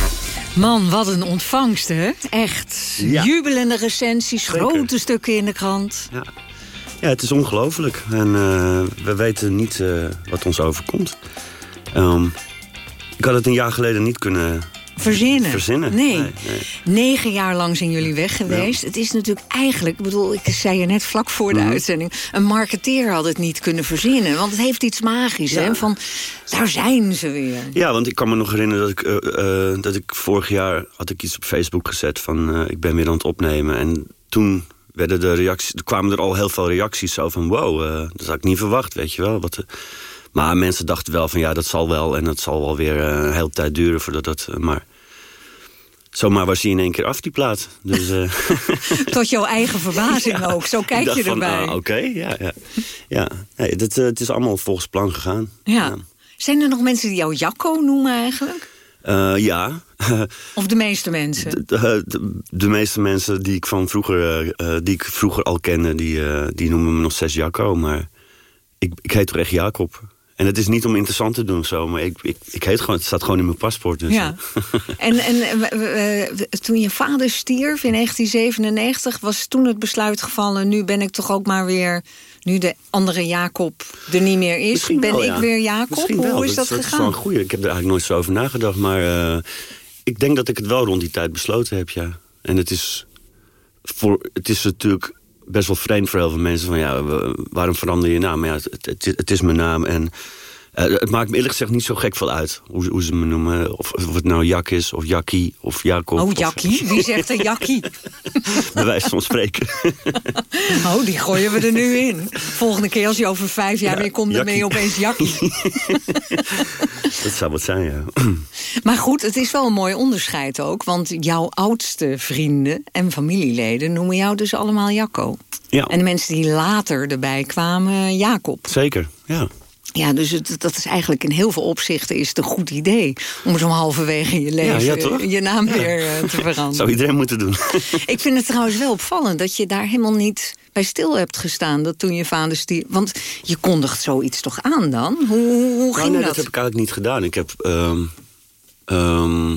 Man, wat een ontvangst, hè? Echt. Ja. Jubelende recensies, grote stukken in de krant. Ja, ja het is ongelooflijk. En eh, we weten niet eh, wat ons overkomt. Ehm, ik had het een jaar geleden niet kunnen Verzinnen. verzinnen. Nee. nee. Negen jaar lang zijn jullie weg geweest. Het is natuurlijk eigenlijk, ik bedoel, ik zei je net vlak voor de Mhm. uitzending... een marketeer had het niet kunnen verzinnen. Want het heeft iets magisch, Ja. hè? Van, daar zijn ze weer. Ja, want ik kan me nog herinneren dat ik, eh, eh, dat ik vorig jaar had ik iets op Facebook gezet van eh, ik ben weer aan het opnemen. En toen werden de reacties, er kwamen er al heel veel reacties zo van wow, dat had ik niet verwacht, weet je wel. Wat, maar mensen dachten wel van ja, dat zal wel en dat zal wel weer een hele tijd duren voordat dat. maar zomaar was hij in één keer af, die plaat. Dus, eh, <laughs> Tot jouw eigen verbazing ook. Zo kijk je erbij. ah, Oké, ja, ja. ja. Nee, dat, eh, het is allemaal volgens plan gegaan. ja. Zijn er nog mensen die jou Jacco noemen eigenlijk? Eh, ja. Of de meeste mensen? De, de, de meeste mensen die ik van vroeger, die ik vroeger al kende, die, die noemen me nog steeds Jacco. Maar ik, ik heet toch echt Jacob. En het is niet om interessant te doen of zo, maar ik, ik, ik heet gewoon, het staat gewoon in mijn paspoort. Dus, Ja. <laughs> En, en eh, toen je vader stierf in 1997, was toen het besluit gevallen... nu ben ik toch ook maar weer, nu de andere Jacob er niet meer is... Misschien ben wel, ik weer Jacob? Misschien Hoe is dat, dat is wel gegaan? goeie. Ik heb er eigenlijk nooit zo over nagedacht. Maar eh, ik denk dat ik het wel rond die tijd besloten heb, ja. En het is, voor, het is natuurlijk best wel vreemd voor heel veel mensen. Van, ja, waarom verander je naam? Ja, het, het, het is mijn naam en... eh, het maakt me eerlijk gezegd niet zo gek veel uit hoe, hoe ze me noemen. Of, of het nou Jak is, of Jakkie, of Jacob. Oh, of- Jakkie? Wie zegt er Jakkie? <laughs> bij wijze van spreken. <laughs> Oh, die gooien we er nu in. Volgende keer als je over vijf jaar Ja, weer komt... dan ben je opeens Jakkie. <laughs> dat zou wat zijn, ja. <clears throat> Maar goed, het is wel een mooi onderscheid ook. Want jouw oudste vrienden en familieleden noemen jou dus allemaal Jacco. Ja. En de mensen die later erbij kwamen, Jacob. Zeker, ja. Ja, dus het, dat is eigenlijk in heel veel opzichten is het een goed idee... om zo halverwege je leven ja, je naam Ja. weer eh, te veranderen. Zou iedereen moeten doen. <laughs> Ik vind het trouwens wel opvallend dat je daar helemaal niet bij stil hebt gestaan... dat toen je vader stierf... Want je kondigt zoiets toch aan dan? Hoe, hoe, hoe Nou, ging nee, dat? dat heb ik eigenlijk niet gedaan. Ik heb... ehm, ehm,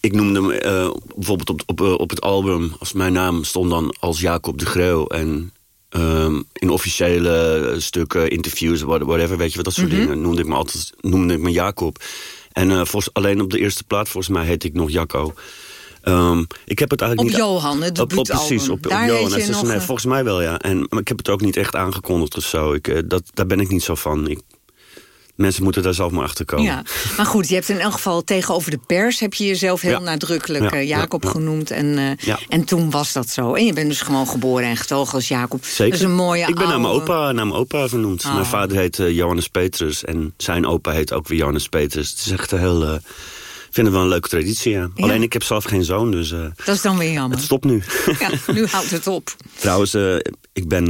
ik noemde hem eh, bijvoorbeeld op, op, eh, op het album... als mijn naam stond dan als Jacob de Greeuw. En ehm, in officiële stukken, interviews, what- whatever... weet je wat, dat soort Mhm. dingen... noemde ik me altijd noemde ik me Jacob. En eh, volgens, alleen op de eerste plaat, volgens mij, heet ik nog Jacco. Ehm, ik heb het eigenlijk Op niet... Johan, het op, op, precies, op, op Daar Johan. heet je nog, nee, eh, volgens mij wel, ja. En, maar ik heb het ook niet echt aangekondigd of zo. Ik, eh, dat, daar ben ik niet zo van. Ik, mensen moeten daar zelf maar achter komen. Ja, maar goed, je hebt in elk geval tegenover de pers... heb je jezelf heel Ja. nadrukkelijk Ja, eh, ja, Jacob ja. genoemd. En, eh, en toen was dat zo. En je bent dus gewoon geboren en getogen als Jacob. Zeker. Dat is een mooie ik ben naar mijn opa, naar mijn opa vernoemd. Oh. Mijn vader heet eh, Johannes Petrus en zijn opa heet ook weer Johannes Petrus. Het is echt een heel... eh, ik vind het wel een leuke traditie, ja. Ja. Alleen ik heb zelf geen zoon, dus Dat is dan weer jammer. het stopt nu. Ja, nu houdt het op. <laughs> Trouwens, ik ben...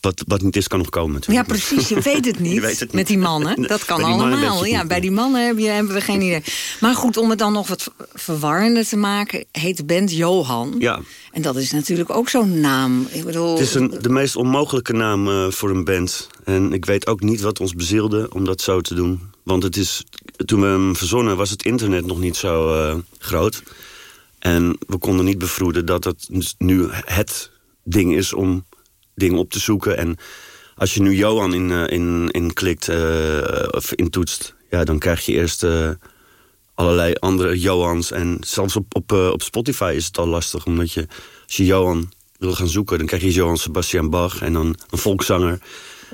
wat, wat niet is, kan nog komen Ja, natuurlijk. precies. Je weet het <laughs> niet, Je weet het niet. met die mannen. Dat kan allemaal. Ja, bij die mannen heb je, hebben we geen idee. Maar goed, om het dan nog wat verwarrender te maken... heet de band Johan. Ja, En dat is natuurlijk ook zo'n naam. Ik bedoel, het is een, de meest onmogelijke naam eh, voor een band. En ik weet ook niet wat ons bezielde om dat zo te doen. Want het is, toen we hem verzonnen was het internet nog niet zo eh, groot. En we konden niet bevroeden dat het nu het ding is om dingen op te zoeken. En als je nu Johan in, eh, in, in klikt eh, of intoetst... Ja, dan krijg je eerst eh, allerlei andere Johans. En zelfs op, op, op Spotify is het al lastig. Omdat je, als je Johan wil gaan zoeken... dan krijg je Johan Sebastian Bach en dan een volkszanger.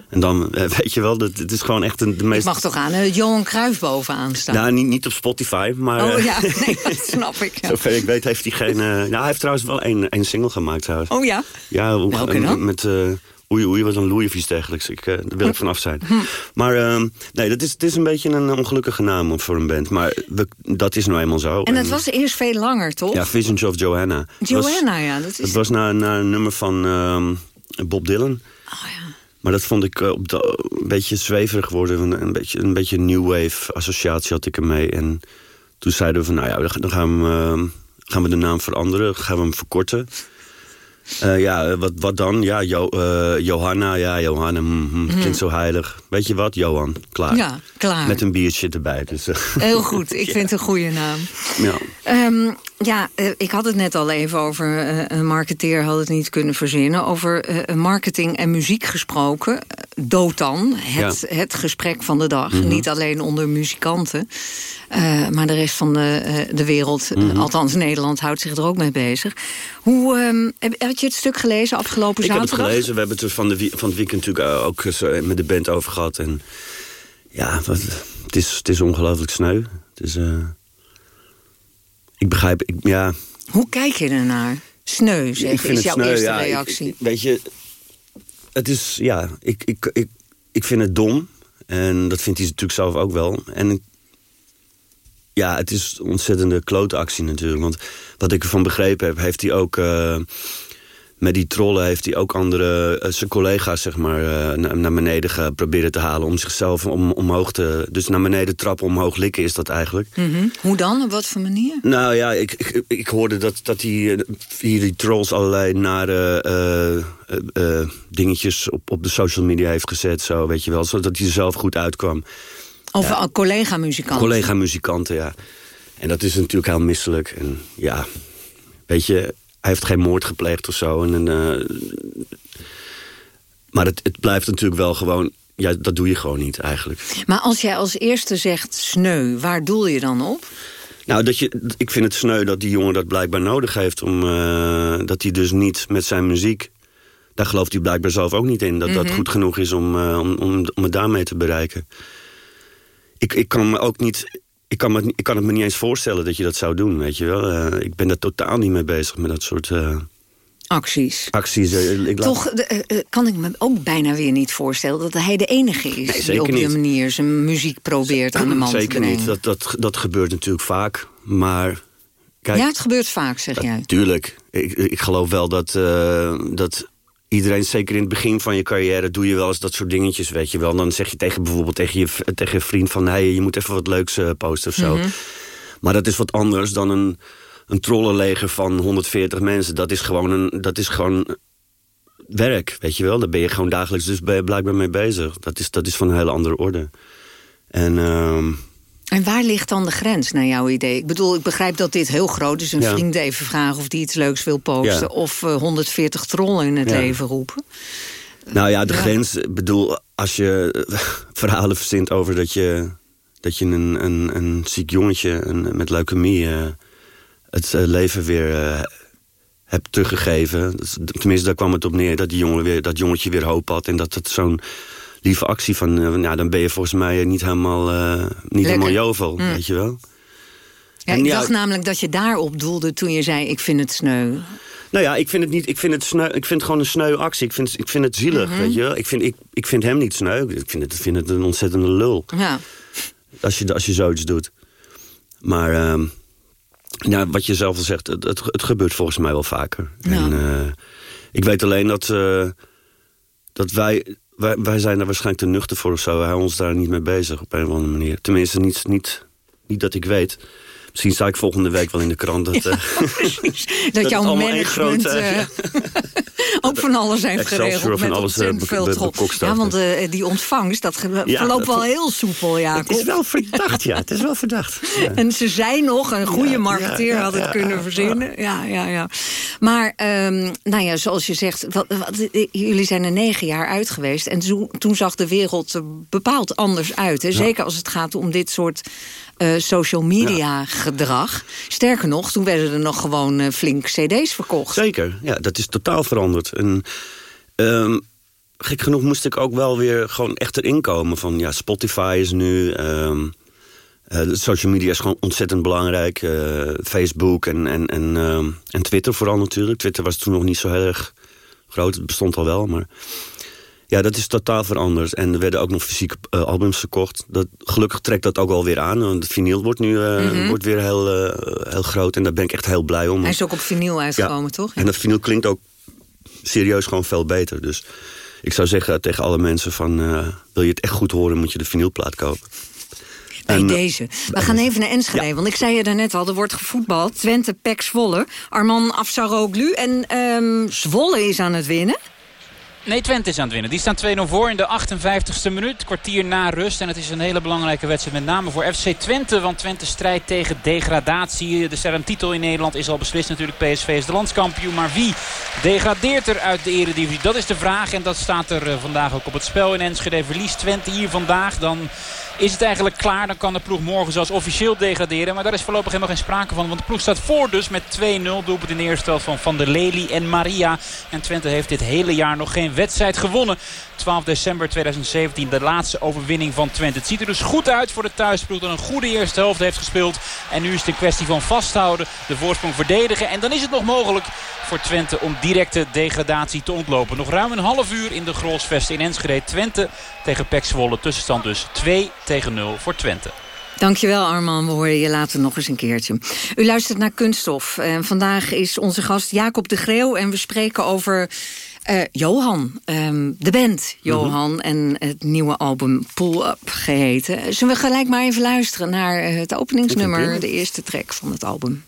En dan, eh, <laughs> weet je wel, dat, het is gewoon echt een, de ik meest... mag toch aan het Johan Cruijff bovenaan staan? Nou, niet, niet op Spotify, maar... oh eh, ja, <laughs> nee, <laughs> dat snap ik. ja. Zover ik weet heeft hij geen... nou, hij heeft trouwens wel één, één single gemaakt trouwens. Oh ja? Ja, hoe- Welke dan? met eh oei oei, wat een loei of iets dergelijks. Ik, daar wil ik vanaf zijn. Maar ehm, nee, dat is, het is een beetje een ongelukkige naam voor een band. Maar we, dat is nou eenmaal zo. En het was eerst veel langer, toch? Ja, Visions of Johanna. Was- Joanna, ja. Dat is... Het was naar, naar een nummer van ehm, Bob Dylan. Oh, Maar dat vond ik eh, op de, een beetje zweverig worden. Een, beetje, een beetje new wave associatie had ik ermee. En toen zeiden we van, nou ja, dan gaan we, ehm, gaan we de naam veranderen. Gaan we hem verkorten. Eh, ja, wat, wat dan? Ja, jo, eh, Johanna, ja, Johanna, mm, mm, Mhm. klinkt zo heilig. Weet je wat? Johan, klaar. Ja, klaar. Met een biertje erbij. Dus, eh, Heel goed, ik <laughs> vind het een goede naam. ja. Ehm, ja, eh, ik had het net al even over eh, een marketeer had het niet kunnen verzinnen. Over eh, marketing en muziek gesproken. Eh, Dotan, het, het gesprek van de dag. Mhm. Niet alleen onder muzikanten. eh, maar de rest van de, eh, de wereld, eh, Mhm. althans Nederland, houdt zich er ook mee bezig. Hoe, ehm, heb, je het stuk gelezen afgelopen Ik heb zaterdag? het gelezen. We hebben het er van, de, van het weekend natuurlijk ook met de band over gehad. En ja, wat, het is, het is ongelooflijk sneu. Het is, ik begrijp, ik, ja... Hoe kijk je ernaar? Sneu, zeg, ik vind is het jouw sneu, eerste ja. Reactie. ik- weet je, het is, ja, ik, ik, ik, ik vind het dom. En dat vindt hij natuurlijk zelf ook wel. En ja, het is een ontzettende klootactie natuurlijk. Want wat ik ervan begrepen heb, heeft hij ook... eh, met die trollen heeft hij ook andere, eh, zijn collega's zeg maar, eh, na- naar beneden geprobeerd te halen. Om zichzelf om, omhoog te... Dus naar beneden trappen, omhoog likken is dat eigenlijk. Mhm. Hoe dan? Op wat voor manier? Nou ja, ik, ik, ik hoorde dat, dat die, eh, via die trolls allerlei nare dingetjes op, op de social media heeft gezet. Zo, weet je wel, zodat hij er zelf goed uitkwam. Of een collega-muzikant? Collega-muzikanten, ja. En dat is natuurlijk heel misselijk. En ja, weet je, heeft geen moord gepleegd of zo. En, eh, maar het, het blijft natuurlijk wel gewoon... Ja, dat doe je gewoon niet eigenlijk. Maar als jij als eerste zegt sneu, waar doel je dan op? Nou, dat je, ik vind het sneu dat die jongen dat blijkbaar nodig heeft. Om, eh, dat hij dus niet met zijn muziek... Daar gelooft hij blijkbaar zelf ook niet in. Dat dat Mhm. goed genoeg is om, eh, om, om, om het daarmee te bereiken. Ik, ik kan me ook niet... Ik kan, me, ik kan het me niet eens voorstellen dat je dat zou doen, weet je wel. Eh, ik ben daar totaal niet mee bezig met dat soort eh, Acties. acties. Eh, Ik Toch kan ik me ook bijna weer niet voorstellen dat hij de enige is Nee, die zeker op die manier zijn muziek probeert aan de man te Zeker brengen. niet. Dat, dat, dat gebeurt natuurlijk vaak. Maar kijk, ja, het gebeurt vaak, zeg jij. Tuurlijk. Ik, ik geloof wel dat, dat iedereen, zeker in het begin van je carrière... doe je wel eens dat soort dingetjes, weet je wel. Dan zeg je tegen bijvoorbeeld tegen je, tegen je vriend van... hey, je moet even wat leuks eh, posten of zo. Mhm. Maar dat is wat anders dan een, een trollenleger van 140 mensen. Dat is gewoon, een, dat is gewoon werk, weet je wel. Daar ben je gewoon dagelijks dus blijkbaar mee bezig. Dat is, dat is van een hele andere orde. En... ehm, En waar ligt dan de grens naar jouw idee? Ik bedoel, ik begrijp dat dit heel groot is. Een Ja. vriend even vragen of die iets leuks wil posten. Ja. Of eh, 140 trollen in het Ja. leven roepen. Nou ja, de grens, ik bedoel, als je eh, <laughs> verhalen verzint over dat je, dat je een, een, een ziek jongetje een, met leukemie eh, het eh, leven weer eh, hebt teruggegeven. Tenminste, daar kwam het op neer dat die jongen weer, dat jongetje weer hoop had. En dat het zo'n lieve actie van, eh, nou, dan ben je volgens mij niet helemaal, eh, niet helemaal jovel, Mm. weet je wel. Ja, En ik ja- dacht namelijk dat je daarop doelde toen je zei... ik vind het sneu. Nou ja, ik vind het niet. Ik vind het, sneu, ik vind het gewoon een sneu actie. Ik vind, ik vind het zielig, Mhm. weet je wel. Ik vind, ik, ik vind hem niet sneu. Ik vind het, ik vind het een ontzettende lul. Ja. Als je, als je zoiets doet. Maar ehm, ja, wat je zelf al zegt, het, het, het gebeurt volgens mij wel vaker. En, eh, ik weet alleen dat, eh, dat wij, wij... Wij zijn daar waarschijnlijk te nuchter voor of zo. Houden ons daar niet mee bezig op een of andere manier. Tenminste, niet, niet, niet dat ik weet. Misschien sta ik volgende week wel in de krant. Dat, eh, <laughs> Dat, jouw management eh, <laughs> ook van alles heeft geregeld. met alles, eh, Ja, want die ontvangst, dat Ja, verloopt dat- wel heel soepel, ja. Het is wel verdacht, ja. Het is wel verdacht. <laughs> En ze zijn nog, een goede marketeer had het kunnen verzinnen. Ja, ja, ja. Maar, ehm, nou ja, zoals je zegt, wat, wat- jullie zijn er negen jaar uit geweest. En zo- toen zag de wereld er bepaald anders uit. Hè? Zeker als het gaat om dit soort social media gedrag. Sterker nog, toen werden er nog gewoon eh, flink cd's verkocht. Zeker, ja, dat is totaal veranderd. En ehm, gek genoeg moest ik ook wel weer gewoon echt erin komen. Van ja, Spotify is nu. de social media is gewoon ontzettend belangrijk. eh, Facebook en, en, en, ehm, en Twitter vooral natuurlijk. Twitter was toen nog niet zo heel erg groot. Het bestond al wel, maar... Ja, dat is totaal veranderd. En er werden ook nog fysieke eh, albums verkocht. Dat, gelukkig trekt dat ook wel weer aan. Want het vinyl wordt nu eh, Mhm. wordt weer heel, eh, heel groot. En daar ben ik echt heel blij om. Hij is ook op vinyl uitgekomen, toch? En dat vinyl klinkt ook serieus gewoon veel beter. Dus ik zou zeggen tegen alle mensen van... wil je het echt goed horen, moet je de vinylplaat kopen. Bij En, deze. We gaan even naar Enschede, want ik zei je daarnet al... er wordt gevoetbald. Twente, Pek, Zwolle. Arman Afsaroglu. En ehm, Zwolle is aan het winnen. Nee, Twente is aan het winnen. Die staan 2-0 voor in de 58ste minuut. Kwartier na rust. En het is een hele belangrijke wedstrijd. Met name voor FC Twente. Want Twente strijdt tegen degradatie. De CRM-titel in Nederland is al beslist natuurlijk. PSV is de landskampioen. Maar wie degradeert er uit de eredivisie? Dat is de vraag. En dat staat er eh, vandaag ook op het spel in Enschede. Verliest Twente hier vandaag. Dan is het eigenlijk klaar. Dan kan de ploeg morgen zelfs officieel degraderen. Maar daar is voorlopig helemaal geen sprake van. Want de ploeg staat voor dus met 2-0. Doelpunt in de eerste helft van Van der Lely en Maria. En Twente heeft dit hele jaar nog geen wedstrijd gewonnen. 12 december 2017 de laatste overwinning van Twente. Het ziet er dus goed uit voor de thuisploeg. Dat een goede eerste helft heeft gespeeld. En nu is het een kwestie van vasthouden. De voorsprong verdedigen. En dan is het nog mogelijk voor Twente om directe degradatie te ontlopen. Nog ruim een half uur in de Grolsvesten in Enschede. Twente tegen Pek Zwolle. Tussenstand dus 2 tegen 0 voor Twente. Dankjewel Arman, we horen je later nog eens een keertje. U luistert naar Kunststof. En vandaag is onze gast Jacob de Greeuw... en we spreken over eh, Johan, ehm, de band Johan... en het nieuwe album Pull Up geheten. Zullen we gelijk maar even luisteren naar het openingsnummer... de eerste track van het album.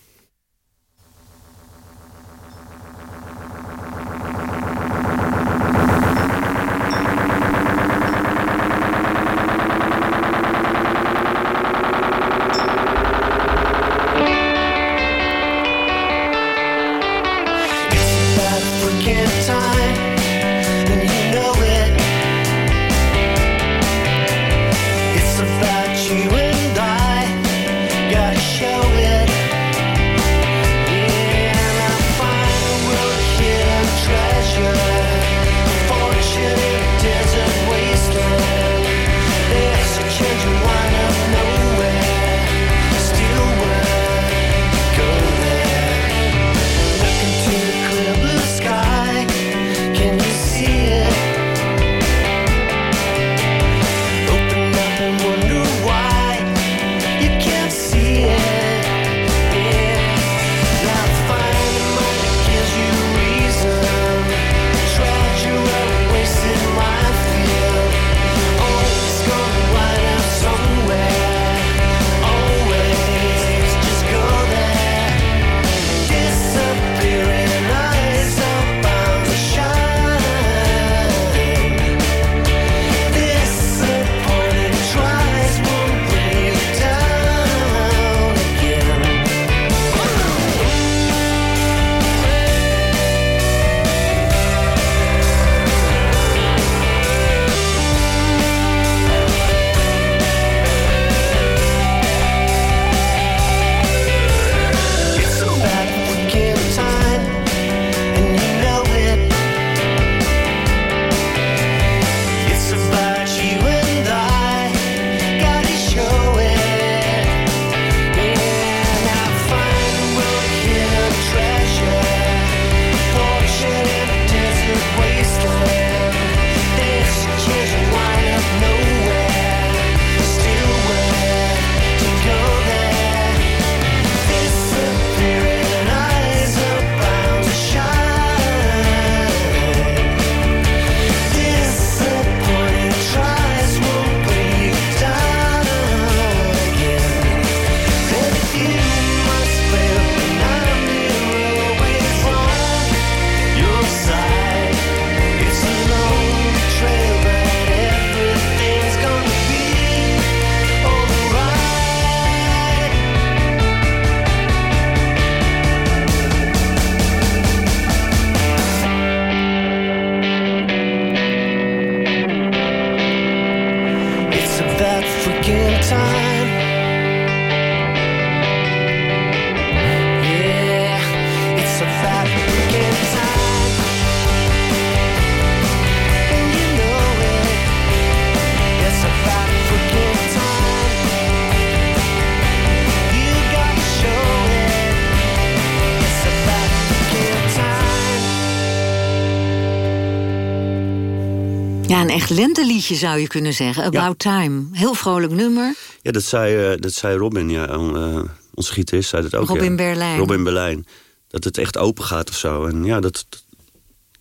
Echt lenteliedje zou je kunnen zeggen. About Time. Heel vrolijk nummer. Ja, dat zei, uh, dat zei Robin, ja, uh, onze gitarist zei dat ook. Robin ja. Berlijn. Robin Berlijn. Dat het echt open gaat of zo. En ja, dat,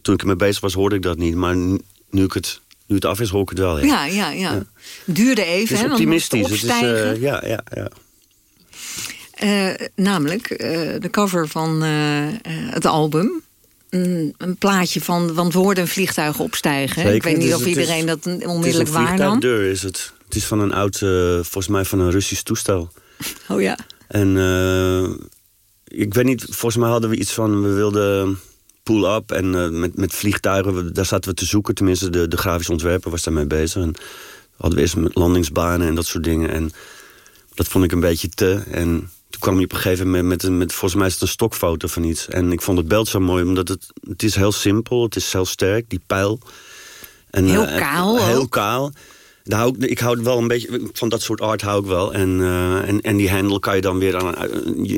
toen ik ermee bezig was, hoorde ik dat niet. Maar nu ik het nu het af is, hoor ik het wel. Ja, ja, ja. ja. Duurde even, het is optimistisch. Het is, uh, ja, ja, ja. Uh, namelijk uh, de cover van het album. Een, een, plaatje van, want we hoorden een vliegtuig opstijgen. Zeker, Ik weet niet dus of iedereen dat onmiddellijk waarnam. Het is een is het. Het is van een oud, volgens mij van een Russisch toestel. <laughs> Oh ja. En ik weet niet, volgens mij hadden we iets van... we wilden pull-up en uh, met, met vliegtuigen, daar zaten we te zoeken. Tenminste, de, de grafische ontwerper was daarmee bezig. En hadden we eerst met landingsbanen en dat soort dingen. En dat vond ik een beetje te. En toen kwam je op een gegeven moment met, met, met volgens mij is het een stokfoto van iets. En ik vond het beeld zo mooi, omdat het, het is heel simpel. Het is heel sterk, die pijl. En, heel uh, kaal Heel kaal. Daar hou ik, ik hou wel een beetje van dat soort art hou ik wel. En, uh, en, en die hendel kan je dan weer aan,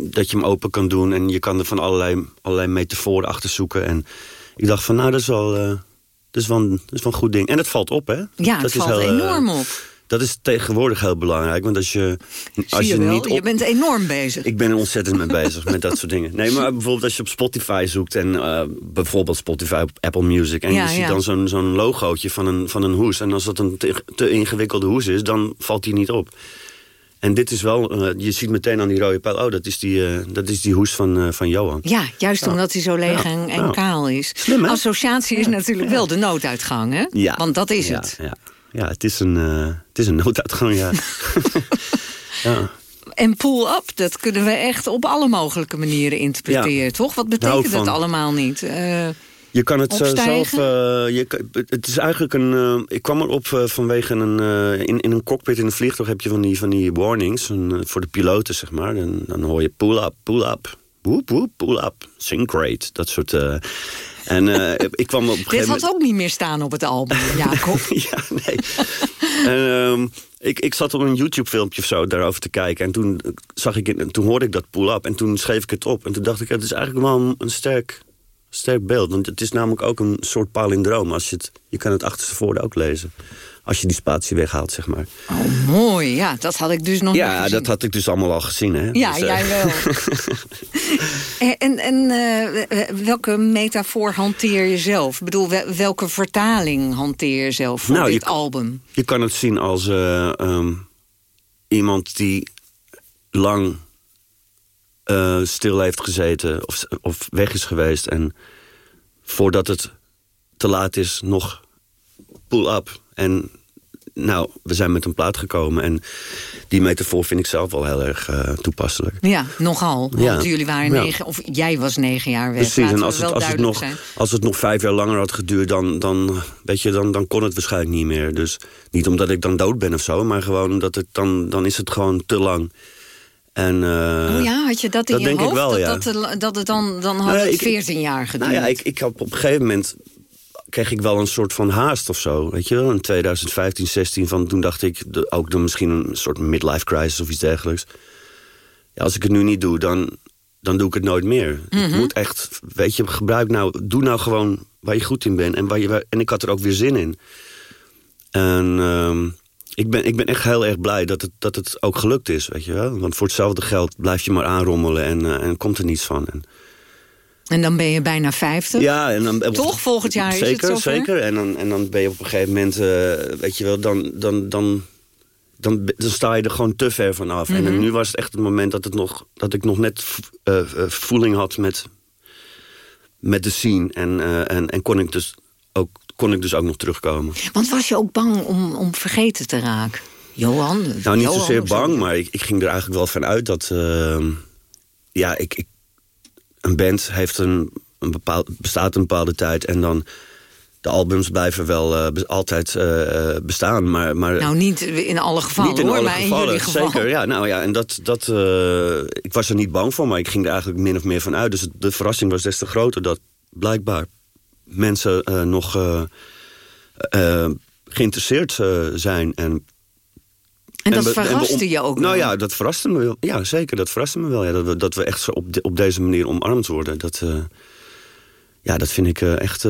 dat je hem open kan doen. En je kan er van allerlei, allerlei metaforen achter zoeken. En ik dacht van nou, dat is wel, uh, dat is wel, een, dat is wel een goed ding. En het valt op, hè? Ja, dat het valt heel, enorm op dat is tegenwoordig heel belangrijk. Want als je, als je, je wel, niet op... je bent enorm bezig. Ik ben er ontzettend mee bezig met dat soort dingen. Nee, maar bijvoorbeeld als je op Spotify zoekt... en uh, bijvoorbeeld Spotify op Apple Music... en Ja, je ziet ja. dan zo'n zo'n logootje van een, van een hoes... en als dat een te, te ingewikkelde hoes is, dan valt die niet op. En dit is wel, uh, je ziet meteen aan die rode pijl... oh, dat is die, uh, dat is die hoes van, uh, van Johan. Ja, juist omdat hij zo leeg Ja, en, kaal is. Slim, hè? Associatie is natuurlijk wel de nooduitgang, hè? Ja. Want dat is Ja, het. Ja, ja het, is een, eh, het is een nooduitgang, ja. <laughs> ja. En pull-up, dat kunnen we echt op alle mogelijke manieren interpreteren, Ja. toch? Wat Nou, betekent dat allemaal niet? Eh, Je kan het eh, Opstijgen? zelf... je, het is eigenlijk een... ik kwam erop vanwege een... in, in een cockpit in een vliegtuig heb je van die, van die warnings... een, voor de piloten, zeg maar. En, dan hoor je pull up, pull up. Woep, woep, pull up. Syncrate. Dat soort... en eh, ik kwam op een <laughs> gegeven dit moment... had ook niet meer staan op het album, <laughs> Jacob. <laughs> ja, nee. en, ehm, ik, ik zat op een YouTube-filmpje of zo daarover te kijken. En toen, zag ik, in- toen hoorde ik dat pull-up. En toen schreef ik het op. En toen dacht ik, het is eigenlijk wel een sterk, sterk beeld. Want het is namelijk ook een soort palindroom. Als je, het, je kan het achterstevoren ook lezen. Als je die spatie weghaalt, zeg maar. Oh, mooi. Ja, dat had ik dus nog niet Ja, dat had ik dus allemaal al gezien, hè. Ja, Dus, eh, jij wel. <laughs> En, en, en eh, welke metafoor hanteer je zelf? Ik bedoel, wel- welke vertaling hanteer je zelf voor Nou, dit je- album? Je kan het zien als eh, ehm, iemand die lang eh, stil heeft gezeten of, of weg is geweest. En voordat het te laat is, nog pull-up. En nou, we zijn met een plaat gekomen. En die metafoor vind ik zelf wel heel erg eh, toepasselijk. Ja, nogal. Ja. Want jullie waren Ja. negen, of jij was negen jaar weg. Precies, en we als het, als, het nog, zijn. als het nog vijf jaar langer had geduurd, dan, dan, weet je, dan, dan kon het waarschijnlijk niet meer. Dus niet omdat ik dan dood ben of zo, maar gewoon omdat het dan, dan is het gewoon te lang. En, eh, Oh ja, had je dat in dat je denk ik hoofd? wel, dat, ja. dat, de- dat het dan, dan had Nou het ik- 14 jaar geduurd. Nou ja, ik, ik had op een gegeven moment kreeg ik wel een soort van haast of zo. Weet je wel, in 2015, 16, van toen dacht ik de- ook dan misschien een soort midlife crisis of iets dergelijks. Ja, als ik het nu niet doe, dan, dan doe ik het nooit meer. Mhm. Ik moet echt, weet je, gebruik nou, doe nou gewoon waar je goed in bent. En, waar je, en ik had er ook weer zin in. En ehm, ik, ben, ik ben echt heel erg blij dat het, dat het ook gelukt is, weet je wel. Want voor hetzelfde geld blijf je maar aanrommelen en, eh, en komt er niets van. En, En dan ben je bijna 50. ja, en dan, Toch? Volgend jaar is zeker, het zover? Zeker, en dan, en dan ben je op een gegeven moment, eh, weet je wel, dan, dan, dan, dan, dan sta je er gewoon te ver van af. En Mhm. nu was het echt het moment dat, het nog, dat ik nog net eh, voeling had met, met de scene. En, en, en kon, ik dus ook, kon ik dus ook nog terugkomen. Want was je ook bang om, om vergeten te raken? Johan? Nou, niet Johan zozeer bang, maar ik, ik ging er eigenlijk wel van uit dat... eh, ja, ik, ik, een band heeft een, een bepaald, bestaat een bepaalde tijd... en dan de albums blijven wel eh, altijd eh, eh, bestaan. Maar, maar Nou, niet in alle gevallen niet in hoor, alle maar gevallen, in jullie geval. Zeker, ja. Nou ja, en dat, dat, ik was er niet bang voor, maar ik ging er eigenlijk min of meer van uit. Dus de verrassing was des te groter dat blijkbaar mensen eh, nog eh, eh, geïnteresseerd zijn. En, En dat we verraste om- je ook Nou wel? ja, dat verraste me wel. Ja, zeker, dat verraste me wel. Ja, dat, we, dat we echt zo op, de- op deze manier omarmd worden. Dat, ja, dat vind ik echt...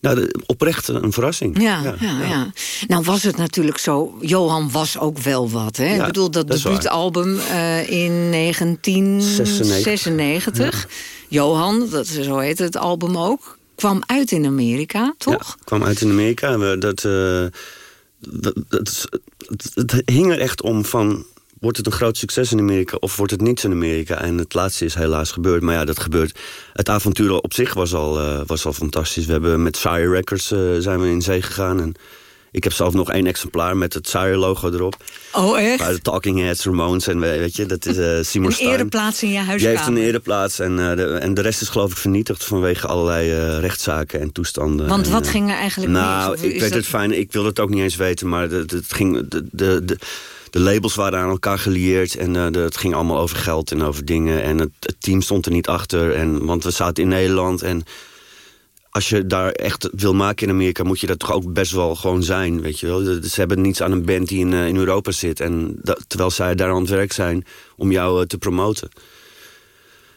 nou, oprecht een verrassing. Ja, ja, ja, Nou was het natuurlijk zo, Johan was ook wel wat. Hè? Ja, ik bedoel, dat, dat debuutalbum in 1996. Johan, dat, zo heet het album ook. Kwam uit in Amerika, toch? Ja, kwam uit in Amerika. We, dat, uh, dat, dat, het, hing er echt om van wordt het een groot succes in Amerika of wordt het niets in Amerika? En het laatste is helaas gebeurd. Maar ja, dat gebeurt. Het avontuur op zich was al, uh, was al fantastisch. We hebben met Sire Records uh, zijn we in zee gegaan. En ik heb zelf nog één exemplaar met het Sire-logo erop. Oh, echt? de Talking Heads, Ramones en weet je, dat is uh, Seymour Een ereplaats in je huiskamer. Die heeft een ereplaats en, uh, de, en de rest is geloof ik vernietigd... vanwege allerlei uh, rechtszaken en toestanden. Want en, wat ging er eigenlijk nou, mis? Nou, ik weet dat... het fijn. Ik wil het ook niet eens weten, maar het, het ging... De, de, de, de labels waren aan elkaar gelieerd en uh, de, het ging allemaal over geld en over dingen. En het, het, team stond er niet achter, en, want we zaten in Nederland. En als je daar echt wil maken in Amerika, moet je dat toch ook best wel gewoon zijn, weet je wel. Ze hebben niets aan een band die in, uh, in Europa zit. En dat, terwijl zij daar aan het werk zijn om jou uh, te promoten.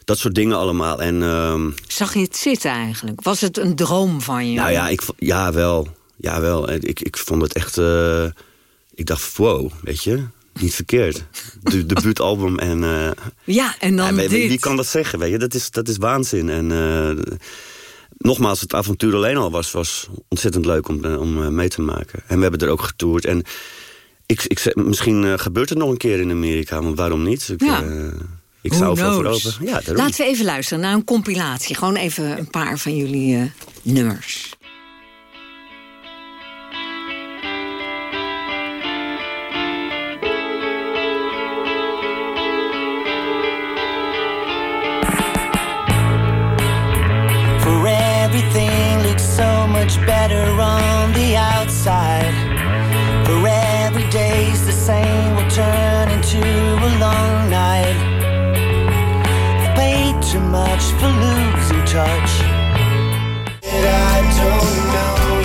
Dat soort dingen allemaal. En, uh, Zag je het zitten eigenlijk? Was het een droom van je? Nou ja, ik, ja wel. Ja, wel. Ik, ik vond het echt... Uh, ik dacht, wow, weet je, niet verkeerd. De debuutalbum en... Uh, ja, en dan dit. Wie kan dat zeggen, weet je? Dat is, dat is waanzin. En uh, nogmaals, het avontuur alleen al was, was ontzettend leuk om, om mee te maken. En we hebben er ook getoerd. En ik, ik, misschien uh, gebeurt het nog een keer in Amerika, want waarom niet? Ik, ja. ik zou voor open. Ja, Laten we even luisteren naar een compilatie. Gewoon even een paar van jullie nummers. Much better on the outside. For every day's the same will turn into a long night. I've paid too much for losing touch. And I don't know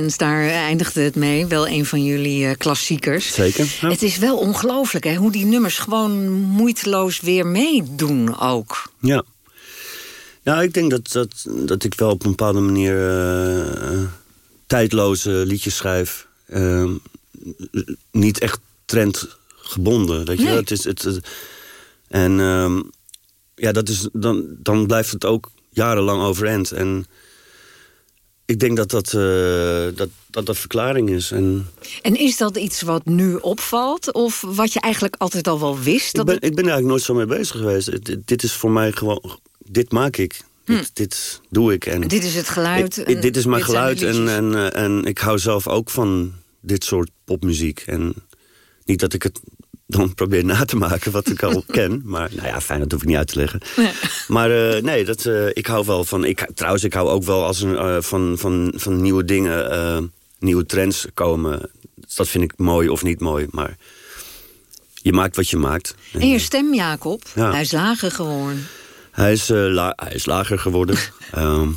Oceans, daar eindigde het mee. Wel een van jullie uh, klassiekers. Zeker. Ja. Het is wel ongelooflijk hè, hoe die nummers gewoon moeiteloos weer meedoen ook. Ja. Nou, ik denk dat, dat, dat ik wel op een bepaalde manier uh, tijdloze liedjes schrijf. Uh, niet echt trendgebonden, weet je Nee. Het is, het, het- en uh, ja, dat is, dan, dan blijft het ook jarenlang overeind. En ik denk dat dat, uh, dat, dat, dat verklaring is. En En is dat iets wat nu opvalt? Of wat je eigenlijk altijd al wel wist? ik, Dat ben, het- ik ben er eigenlijk nooit zo mee bezig geweest. Dit, dit is voor mij gewoon... Dit maak ik. Dit, dit doe ik. En Hm. Dit is het geluid. Ik- ik- dit is mijn dit zijn de geluid en, en, eh, en ik hou zelf ook van dit soort popmuziek. En niet dat ik het dan probeer na te maken wat ik al <laughs> ken. Maar nou ja, fijn, dat hoef ik niet uit te leggen. Maar eh, nee, dat, eh, ik hou wel van... Ik, trouwens, ik hou ook wel als er, eh, van, van, van nieuwe dingen, nieuwe trends komen. Dat vind ik mooi of niet mooi, maar je maakt wat je maakt. En je stem, Jacob, Ja. hij is lager geworden. Hij is, la- hij is lager geworden. <laughs> Ehm,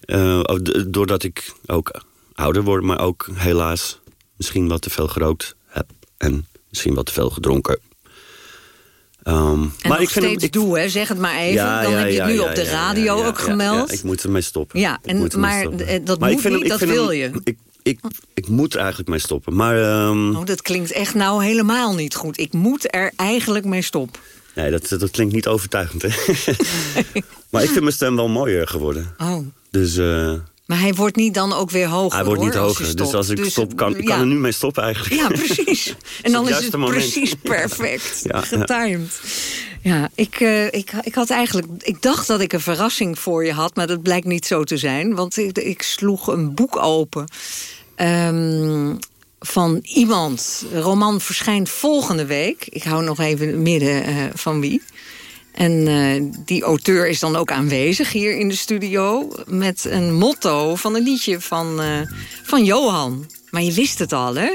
eh, d- doordat ik ook ouder word, maar ook helaas misschien wat te veel gerookt heb. En misschien wat te veel gedronken. En maar nog ik vind hem- steeds ik- doe, hè? zeg het maar even. Ja, Dan ja, heb je het nu ja, op de radio ook gemeld. Ja, ik moet ermee stoppen. Ja, en, maar stoppen. eh, dat Maar moet hem- niet, dat wil hem- je. Ik, ik, ik moet er eigenlijk mee stoppen. Maar ehm, Oh, dat klinkt echt nou helemaal niet goed. Ik moet er eigenlijk mee stoppen. nee, dat, dat klinkt niet overtuigend. Hè? <laughs> maar ik vind mijn stem wel mooier geworden. Oh. Dus eh, Maar hij wordt niet dan ook weer hoger, hij wordt hoor, niet als hoger. Dus als ik stop, kan ik ja. kan er nu mee stoppen eigenlijk. Ja, precies. <laughs> En dan is het moment. precies <laughs> perfect. Ja, ja. Getimed. Ja, ik, eh, ik, ik had eigenlijk. Ik dacht dat ik een verrassing voor je had, maar dat blijkt niet zo te zijn. Want ik, ik sloeg een boek open. ehm, van iemand. De roman verschijnt volgende week. Ik hou nog even midden eh, van wie. En eh, die auteur is dan ook aanwezig hier in de studio... met een motto van een liedje van, eh, van Johan. Maar je wist het al, hè?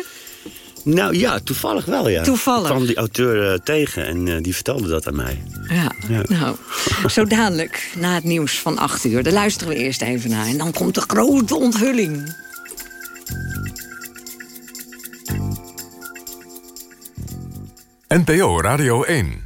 Nou ja, toevallig wel, ja. Toevallig. Ik kwam die auteur eh, tegen en eh, die vertelde dat aan mij. Ja, Ja. nou, zo dadelijk na het nieuws van 8 uur. Daar luisteren we eerst even naar. En dan komt de grote onthulling. NPO Radio 1.